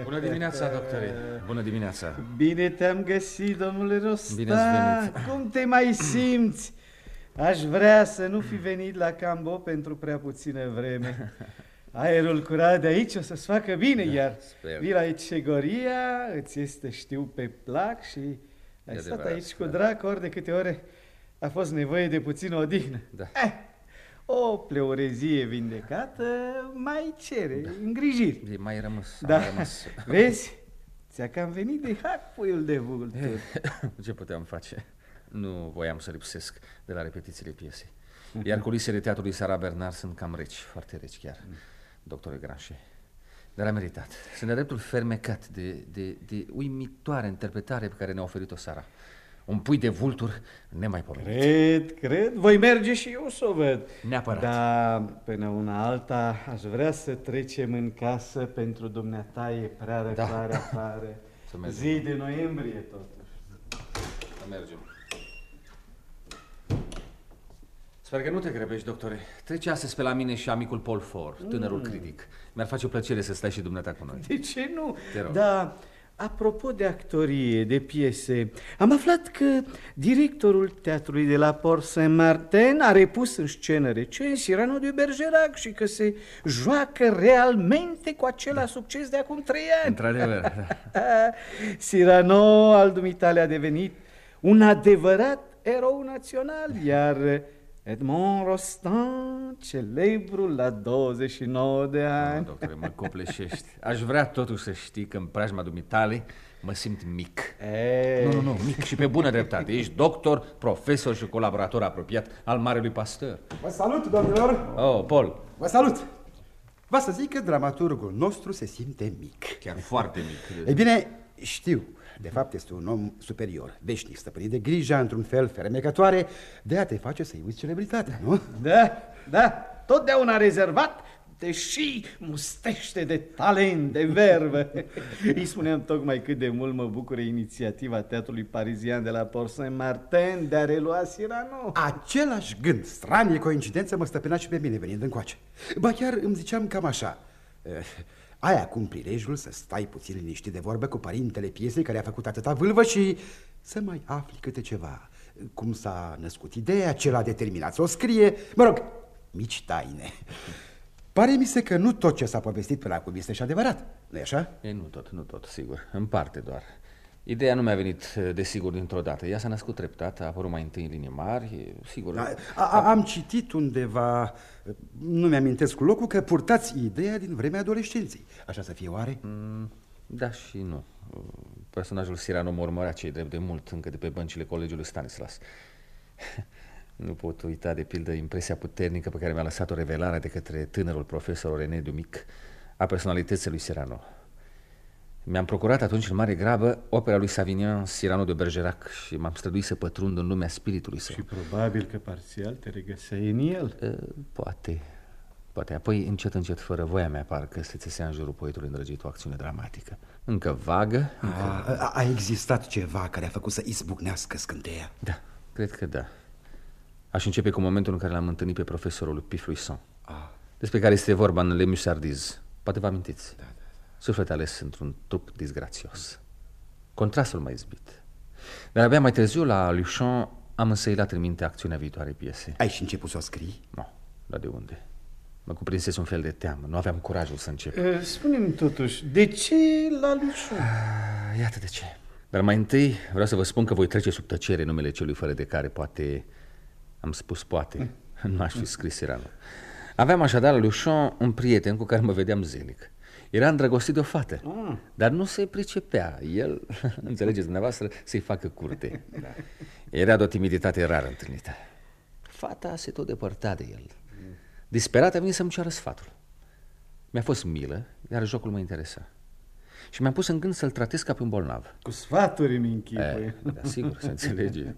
Bună dimineața, doctore. Bună dimineața. Bine te-am găsit, domnule Rostan. Bine ați venit. Cum te mai simți? Aș vrea să nu fi venit la Cambo pentru prea puțină vreme. Aerul curat de aici o să-ți facă bine, da, iar vila Ecegoria îți este, știu, pe plac și ai stat aici cu drag ori de câte ore a fost nevoie de puțină odihnă. Da. Eh, o pleurezie vindecată mai cere da. îngrijiri. E mai rămas. Da. Mai rămas. Vezi? Ți-a cam venit de hac puiul de vultur. Eh, ce puteam face? Nu voiam să lipsesc de la repetițiile piesei. Iar culisele teatrului Sara Bernard sunt cam reci, foarte reci chiar, doctore Granche. Dar a meritat. Sunt de dreptul fermecat de, de, de uimitoare interpretare pe care ne-a oferit-o Sara un pui de vultur nemaipomenit. Cred, cred. Voi merge și eu să o văd. Neapărat. Dar până una alta aș vrea să trecem în casă pentru dumneata e prea răcoare da. afară. Să mergem. Zi de noiembrie totuși. Să mergem. Sper că nu te grăbești, doctore. Trece astăzi pe la mine și amicul Paul Ford, tânărul mm. critic. Mi-ar face o plăcere să stai și dumneata cu noi. De ce nu? Te rog. Da, Apropo de actorie, de piese, am aflat că directorul teatrului de la Port Saint-Martin a repus în scenă recent Cyrano de Bergerac și că se joacă realmente cu același da. succes de acum trei ani. Într-adevăr. Cyrano al dumitale a devenit un adevărat erou național, iar Edmond Rostand, celebrul la 29 de ani. No, doctore, mă copleșești. Aș vrea totuși să știi că în preajma dumitale mă simt mic. Ei. Nu, nu, nu, mic și pe bună dreptate. Ești doctor, profesor și colaborator apropiat al Marelui Pasteur. Vă salut, domnilor! Oh, Paul. Vă salut! Va să zic că dramaturgul nostru se simte mic. Chiar foarte mic. Ei bine, știu. De fapt, este un om superior, veșnic, stăpânit de grija, într-un fel fermecătoare, de a te face să-i uiți celebritatea, nu? Da, da, totdeauna rezervat, deși mustește de talent, de verbă. Îi spuneam tocmai cât de mult mă bucură inițiativa teatrului parizian de la Port Saint-Martin de a relua Cyrano. Același gând, stranie coincidență, mă stăpâna și pe mine venind încoace. Ba chiar îmi ziceam cam așa... Eh, ai acum prilejul să stai puțin liniștit de vorbă cu părintele piesei care a făcut atâta vâlvă și să mai afli câte ceva. Cum s-a născut ideea, ce l-a determinat să o scrie, mă rog, mici taine. Pare mi se că nu tot ce s-a povestit până acum este și adevărat, nu-i așa? E, nu tot, nu tot, sigur, în parte doar. Ideea nu mi-a venit, desigur, dintr-o dată. Ea s-a născut treptat, a apărut mai întâi în linii mari, sigur... Da, a, a, am citit undeva, nu mi-amintesc cu locul, că purtați ideea din vremea adolescenței. Așa să fie oare? Mm, da și nu. Personajul Cyrano mă urmărea cei drept de mult, încă de pe băncile colegiului Stanislas. Nu pot uita, de pildă, impresia puternică pe care mi-a lăsat-o revelarea de către tânărul profesor René Dumic a personalității lui Cyrano. Mi-am procurat atunci în mare grabă opera lui Savignon, Cyrano de Bergerac și m-am străduit să pătrund în lumea spiritului său. Și probabil că parțial te regăseai în el. Uh, poate, poate. Apoi, încet, încet, fără voia mea, parcă se țesea în jurul poetului îndrăgit o acțiune dramatică. Încă vagă. A, încă... a, a existat ceva care a făcut să izbucnească scânteia? Da, cred că da. Aș începe cu momentul în care l-am întâlnit pe profesorul lui Pifluisson, ah. despre care este vorba în Le Musardise. Poate vă amintiți. Da, da, da. Suflet ales într-un trup disgrațios. Contrastul m-a izbit. Dar abia mai târziu, la Luchon, am însăilat în minte acțiunea viitoare piese. Ai și început să o scrii? Nu, dar de unde? Mă cuprinsese un fel de teamă, nu aveam curajul să încep. Uh, Spune-mi totuși, de ce la Luchon? Uh, iată de ce. Dar mai întâi vreau să vă spun că voi trece sub tăcere numele celui fără de care poate am spus poate, nu aș fi scris Iranu. Aveam așadar la Luchon un prieten cu care mă vedeam zilnic. Era îndrăgostit de o fată, ah. dar nu se pricepea. El, înțelegeți dumneavoastră, să-i facă curte. Da. Era de o timiditate rar întâlnită. Fata se tot depărta de el. Disperat a venit să-mi ceară sfatul. Mi-a fost milă, iar jocul mă interesa. Și mi-am pus în gând să-l tratez ca pe un bolnav. Cu sfaturi mi închipui. Da, sigur, se înțelege.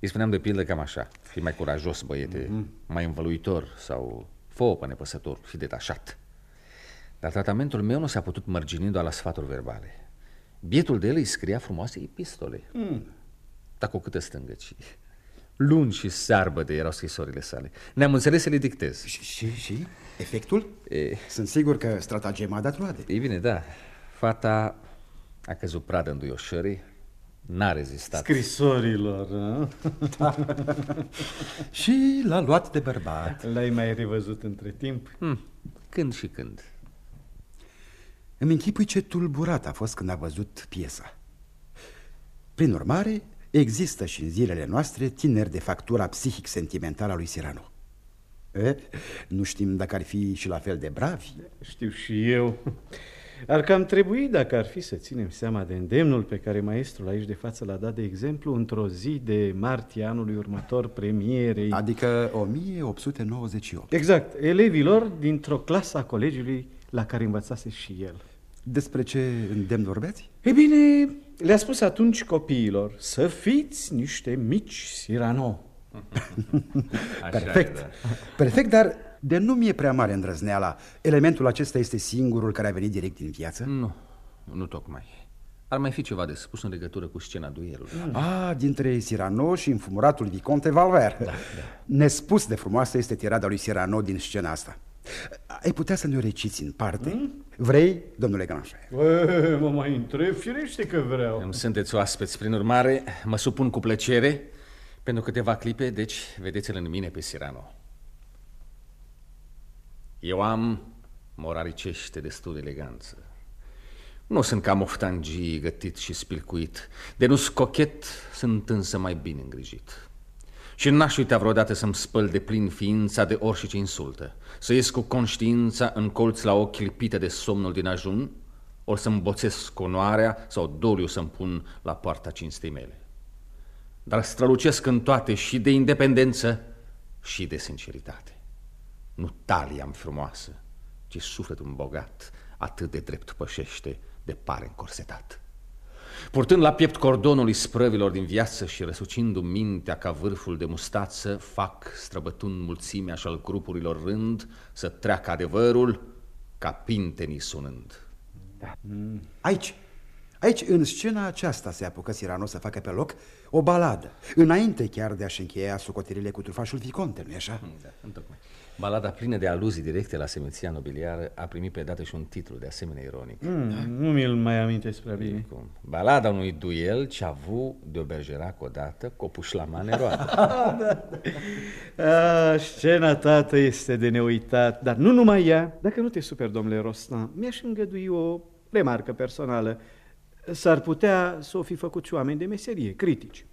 Îi spuneam de pildă cam așa. Fii mai curajos, băiete, mm-hmm. mai învăluitor sau fă pe nepăsător, fi detașat. Dar tratamentul meu nu s-a putut mărgini doar la sfaturi verbale. Bietul de el îi scria frumoase epistole. Mm. Dar cu câtă stângăci. Lungi și de erau scrisorile sale. Ne-am înțeles să le dictez. Și, și, și? Efectul? E... Sunt sigur că stratagema a dat roade. Ei bine, da. Fata a căzut pradă în duioșării, n-a rezistat. Scrisorilor, da. Și l-a luat de bărbat. L-ai mai revăzut între timp? Hmm. Când și când. Îmi închipui ce tulburat a fost când a văzut piesa. Prin urmare, există și în zilele noastre tineri de factura psihic-sentimentală a lui Cyrano. E? Nu știm dacă ar fi și la fel de bravi. Știu și eu. Ar cam trebui, dacă ar fi să ținem seama de îndemnul pe care maestrul aici de față l-a dat, de exemplu, într-o zi de martie anului următor premierei... Adică 1898. Exact, elevilor dintr-o clasă a colegiului la care învățase și el. Despre ce îndemn vorbeați? E bine, le-a spus atunci copiilor să fiți niște mici Cyrano. Perfect, da. perfect, dar de nu mi-e prea mare îndrăzneala. Elementul acesta este singurul care a venit direct din viață? Nu, nu tocmai. Ar mai fi ceva de spus în legătură cu scena duelului. Mm. Ah, dintre Cyrano și înfumuratul Viconte Valver. Da, da. Nespus de frumoasă este tirada lui Cyrano din scena asta. Ai putea să ne-o reciți în parte? Mm? Vrei, domnule Granșe? Mă mai întreb, firește că vreau. Îmi sunteți oaspeți, prin urmare, mă supun cu plăcere pentru câteva clipe, deci vedeți-l în mine pe Cyrano. Eu am moraricește destul de eleganță. Nu sunt ca moftangii gătit și spilcuit. De nu cochet, sunt însă mai bine îngrijit. Și n-aș uita vreodată să-mi spăl de plin ființa de orice insultă, să ies cu conștiința în colț la ochi lipite de somnul din ajun, ori să-mi boțesc onoarea sau doliu să-mi pun la poarta cinstei mele. Dar strălucesc în toate și de independență și de sinceritate. Nu talia am frumoasă, ci sufletul bogat, atât de drept pășește, de pare încorsetat. Purtând la piept cordonul isprăvilor din viață și răsucindu mintea ca vârful de mustață, fac, străbătând mulțimea și al grupurilor rând, să treacă adevărul ca pintenii sunând. Da. Mm. Aici, aici, în scena aceasta, se apucă Sirano să facă pe loc o baladă, înainte chiar de a-și încheia sucotirile cu trufașul Viconte, nu-i așa? Da, întocmai. Balada plină de aluzii directe la seminția nobiliară a primit pe dată și un titlu de asemenea ironic. Mm, da. Nu mi-l mai amintesc prea bine. Cum? Balada unui duel ce a avut de o bergerac odată cu o pușlamane roată. da. a, scena tată este de neuitat, dar nu numai ea. Dacă nu te super, domnule Rostan, mi-aș îngădui o remarcă personală. S-ar putea să o fi făcut și oameni de meserie, critici.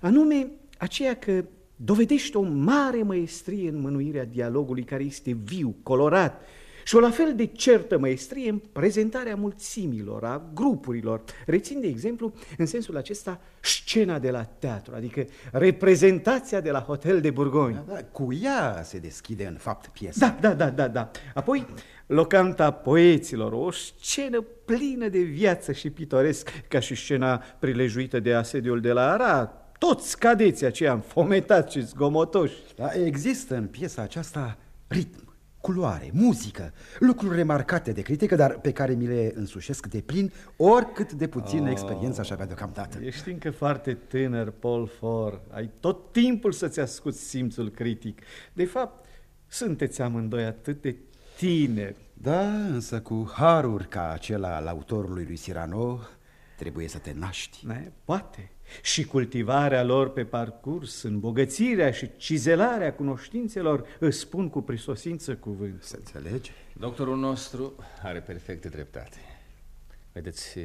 Anume, aceea că dovedește o mare măestrie în mânuirea dialogului care este viu, colorat și o la fel de certă măestrie în prezentarea mulțimilor, a grupurilor. Rețin de exemplu, în sensul acesta, scena de la teatru, adică reprezentația de la Hotel de Burgoni. Da, da, cu ea se deschide în fapt piesa. Da, da, da, da, da. Apoi, locanta poeților, o scenă plină de viață și pitoresc, ca și scena prilejuită de asediul de la Arad, toți cadeții aceia înfometați și zgomotoși. Da, există în piesa aceasta ritm, culoare, muzică, lucruri remarcate de critică, dar pe care mi le însușesc de plin, oricât de puțin oh, experiență aș avea deocamdată. Ești încă foarte tânăr, Paul For. Ai tot timpul să-ți ascuți simțul critic. De fapt, sunteți amândoi atât de tineri. Da, însă cu haruri ca acela al autorului lui Cyrano, trebuie să te naști. Ne, poate și cultivarea lor pe parcurs, îmbogățirea și cizelarea cunoștințelor, îți spun cu prisosință cuvânt. Să înțelegi? Doctorul nostru are perfecte dreptate. Vedeți,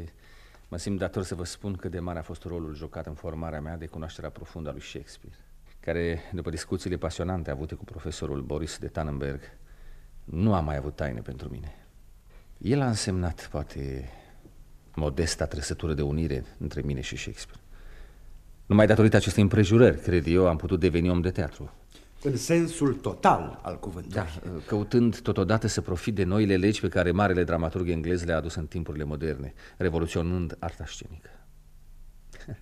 mă simt dator să vă spun că de mare a fost rolul jucat în formarea mea de cunoașterea profundă a lui Shakespeare, care, după discuțiile pasionante avute cu profesorul Boris de Tannenberg, nu a mai avut taine pentru mine. El a însemnat, poate, modesta trăsătură de unire între mine și Shakespeare. Numai datorită acestei împrejurări, cred eu, am putut deveni om de teatru. În sensul total al cuvântului. Da, căutând totodată să profit de noile legi pe care marele dramaturg englez le-a adus în timpurile moderne, revoluționând arta scenică.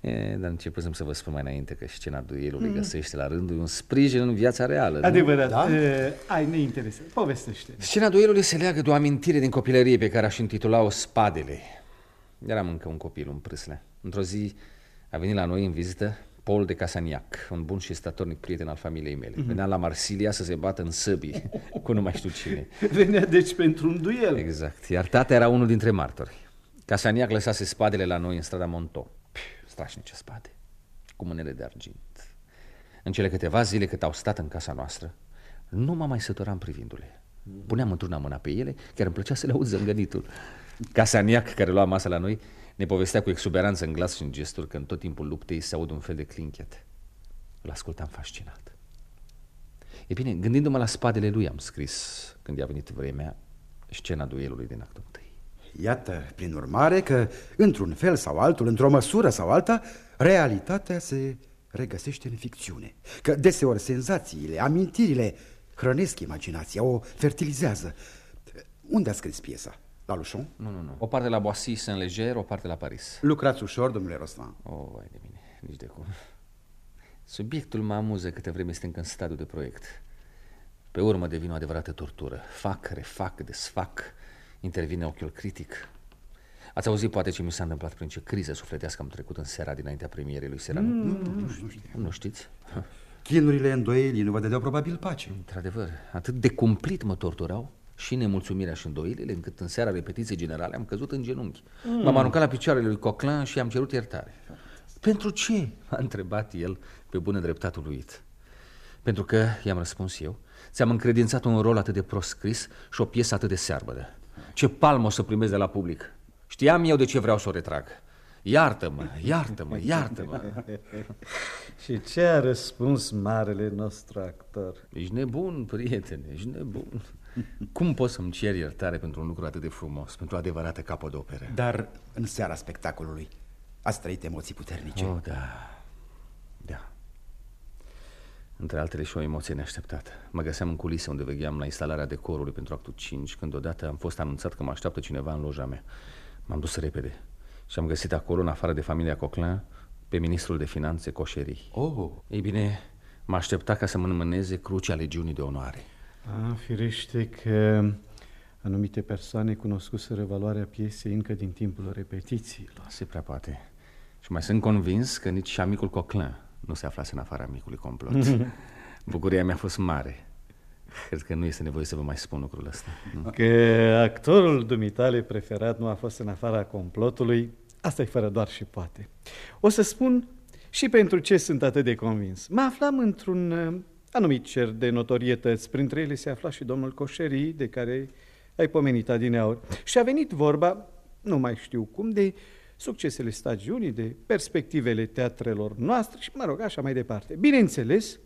E, dar începusem să vă spun mai înainte că scena duelului mm. găsește la rândul un sprijin în viața reală. Adevărat, da? e, ai, ne interesează. Povestește. -ne. Scena duelului se leagă de o amintire din copilărie pe care aș intitula-o Spadele. Eram încă un copil, un prâslea. Într-o zi a venit la noi în vizită Paul de Casaniac, un bun și statornic prieten al familiei mele. Mm -hmm. Venea la Marsilia să se bată în săbii, cu nu mai știu cine. Venea deci pentru un duel. Exact, iar tata era unul dintre martori. Casaniac lăsase spadele la noi în strada Monto. Strașnice spade, cu mânele de argint. În cele câteva zile cât au stat în casa noastră, nu mă mai săturam privindu-le. Puneam într-una mâna pe ele, chiar îmi plăcea să le aud zângănitul. Casaniac, care lua masa la noi, ne povestea cu exuberanță în glas și în gesturi că în tot timpul luptei se aud un fel de clinchet. Îl ascultam fascinat. E bine, gândindu-mă la spadele lui am scris, când i-a venit vremea, scena duelului din actul întâi. Iată, prin urmare, că într-un fel sau altul, într-o măsură sau alta, realitatea se regăsește în ficțiune. Că deseori senzațiile, amintirile hrănesc imaginația, o fertilizează. Unde a scris piesa? La Luchon? Nu, nu, nu. O parte la Boissy, Saint-Leger, o parte la Paris. Lucrați ușor, domnule Rostan? O, oh, vai de mine, nici de cum. Subiectul mă amuză câte vreme este încă în stadiu de proiect. Pe urmă devine o adevărată tortură. Fac, refac, desfac, intervine ochiul critic. Ați auzit poate ce mi s-a întâmplat prin ce criză sufletească am trecut în seara dinaintea premierei lui Serrano? Mm, nu, nu, nu, știu. nu știți? Chinurile îndoielii nu vă dădeau probabil pace. Într-adevăr, atât de cumplit mă torturau și nemulțumirea și îndoielile, încât în seara repetiției generale am căzut în genunchi. Mm. M-am aruncat la picioarele lui Coquelin și am cerut iertare. Pentru ce? a întrebat el pe bună dreptatul uit. Pentru că, i-am răspuns eu, ți-am încredințat un rol atât de proscris și o piesă atât de searbădă. Ce palmă o să primezi de la public. Știam eu de ce vreau să o retrag. Iartă-mă, iartă-mă, iartă-mă. Și ce a răspuns marele nostru actor? Ești nebun, prietene, ești nebun. Cum poți să-mi cer iertare pentru un lucru atât de frumos, pentru o adevărată capodoperă? Dar în seara spectacolului ați trăit emoții puternice. Oh, da. Da. Între altele și o emoție neașteptată. Mă găseam în culise unde vegheam la instalarea decorului pentru actul 5, când odată am fost anunțat că mă așteaptă cineva în loja mea. M-am dus repede și am găsit acolo, în afară de familia Coquelin, pe ministrul de finanțe Coșerii. Oh. Ei bine, mă aștepta ca să mă înmâneze crucea legiunii de onoare. A, firește că anumite persoane cunoscuseră valoarea piesei încă din timpul repetițiilor. Se prea poate. Și mai sunt convins că nici amicul Coquelin nu se aflase în afara micului complot. Bucuria mea a fost mare. Cred că nu este nevoie să vă mai spun lucrul ăsta. Că actorul dumitale preferat nu a fost în afara complotului, asta e fără doar și poate. O să spun și pentru ce sunt atât de convins. Mă aflam într-un uh, anumit cer de notorietăți, printre ele se afla și domnul Coșerii, de care ai pomenit adineauri. Și a venit vorba, nu mai știu cum, de succesele stagiunii, de perspectivele teatrelor noastre și, mă rog, așa mai departe. Bineînțeles,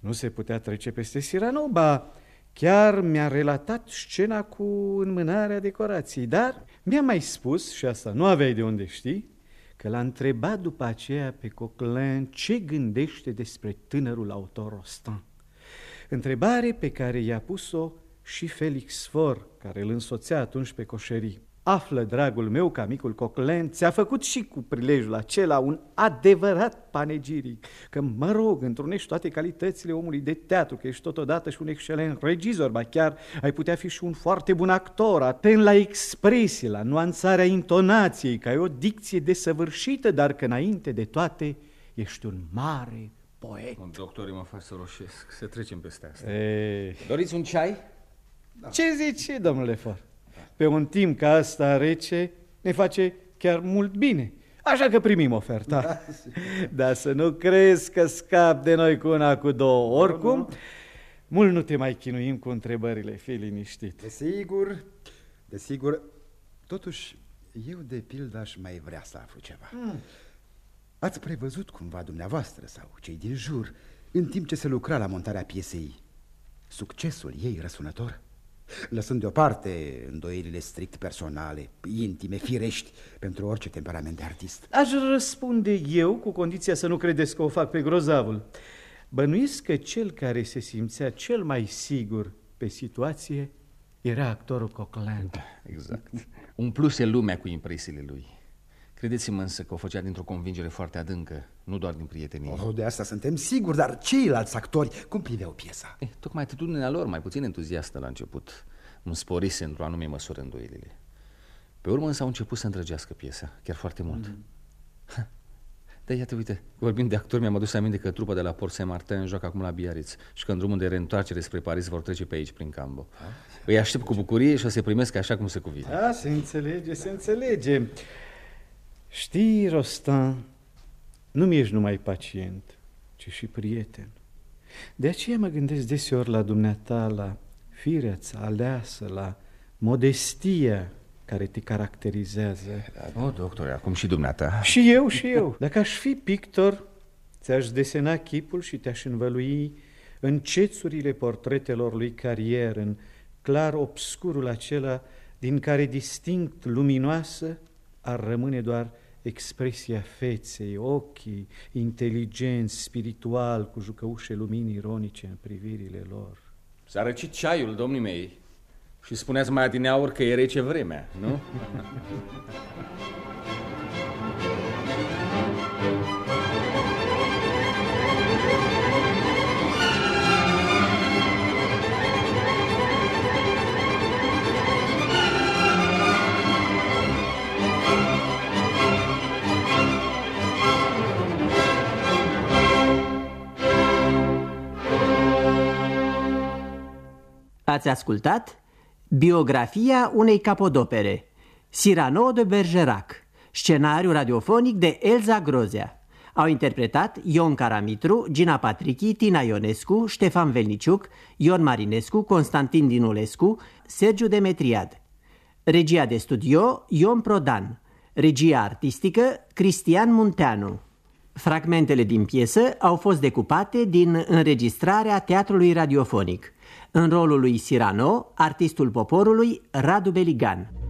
nu se putea trece peste Sirano, ba chiar mi-a relatat scena cu înmânarea decorației, dar mi-a mai spus, și asta nu aveai de unde știi, că l-a întrebat după aceea pe Coquelin ce gândește despre tânărul autor Rostand. Întrebare pe care i-a pus-o și Felix For, care îl însoțea atunci pe coșerii. Află, dragul meu, că amicul Coquelin ți-a făcut și cu prilejul acela un adevărat panegiric, că, mă rog, întrunești toate calitățile omului de teatru, că ești totodată și un excelent regizor, ba chiar ai putea fi și un foarte bun actor, atent la expresie, la nuanțarea intonației, că ai o dicție desăvârșită, dar că înainte de toate ești un mare poet. Doctorii mă fac să roșesc, să trecem peste asta. E... Doriți un ceai? Da. Ce zici, domnule For? Pe un timp ca asta rece, ne face chiar mult bine. Așa că primim oferta. Da, Dar să nu crezi că scap de noi cu una, cu două. Oricum, nu, nu. mult nu te mai chinuim cu întrebările, fii liniștit. Desigur, desigur, totuși, eu de pildă aș mai vrea să aflu ceva. Mm. Ați prevăzut cumva dumneavoastră sau cei din jur, în timp ce se lucra la montarea piesei, succesul ei răsunător? Lăsând deoparte îndoielile strict personale, intime, firești, pentru orice temperament de artist. Aș răspunde eu, cu condiția să nu credeți că o fac pe grozavul. Bănuiesc că cel care se simțea cel mai sigur pe situație era actorul Coquelin. Da, exact. Umpluse lumea cu impresiile lui. Credeți-mă însă că o făcea dintr-o convingere foarte adâncă, nu doar din prietenie. Oh, de asta suntem siguri, dar ceilalți actori, cum priveau piesa? Eh, tocmai atitudinea lor, mai puțin entuziastă la început, îmi sporise într-o anume măsură îndoielile. Pe urmă însă au început să îndrăgească piesa, chiar foarte mult. Mm. Da, iată, uite, vorbind de actori, mi-am adus aminte că trupa de la Port Saint-Martin joacă acum la Biarritz și că în drumul de reîntoarcere spre Paris vor trece pe aici, prin Cambo. Ah, Îi aștept cu bucurie și o să primesc așa cum se cuvine. Da, se înțelege, se înțelege. Știi, Rostan, nu mi ești numai pacient, ci și prieten. De aceea mă gândesc deseori la dumneata, la firea aleasă, la modestia care te caracterizează. Da, oh, doctor, acum și dumneata. Și eu, și eu. Dacă aș fi pictor, ți-aș desena chipul și te-aș învălui în cețurile portretelor lui Carier, în clar obscurul acela din care distinct luminoasă ar rămâne doar expresia feței, ochii, inteligenți, spiritual, cu jucăușe lumini ironice în privirile lor. S-a răcit ceaiul, domnii mei, și spuneați mai adineaur că e rece vremea, nu? Ați ascultat biografia unei capodopere, Cyrano de Bergerac, scenariu radiofonic de Elza Grozea. Au interpretat Ion Caramitru, Gina Patrichi, Tina Ionescu, Ștefan Velniciuc, Ion Marinescu, Constantin Dinulescu, Sergiu Demetriad. Regia de studio Ion Prodan. Regia artistică Cristian Munteanu. Fragmentele din piesă au fost decupate din înregistrarea teatrului radiofonic. În rolul lui Cyrano, artistul poporului Radu Beligan.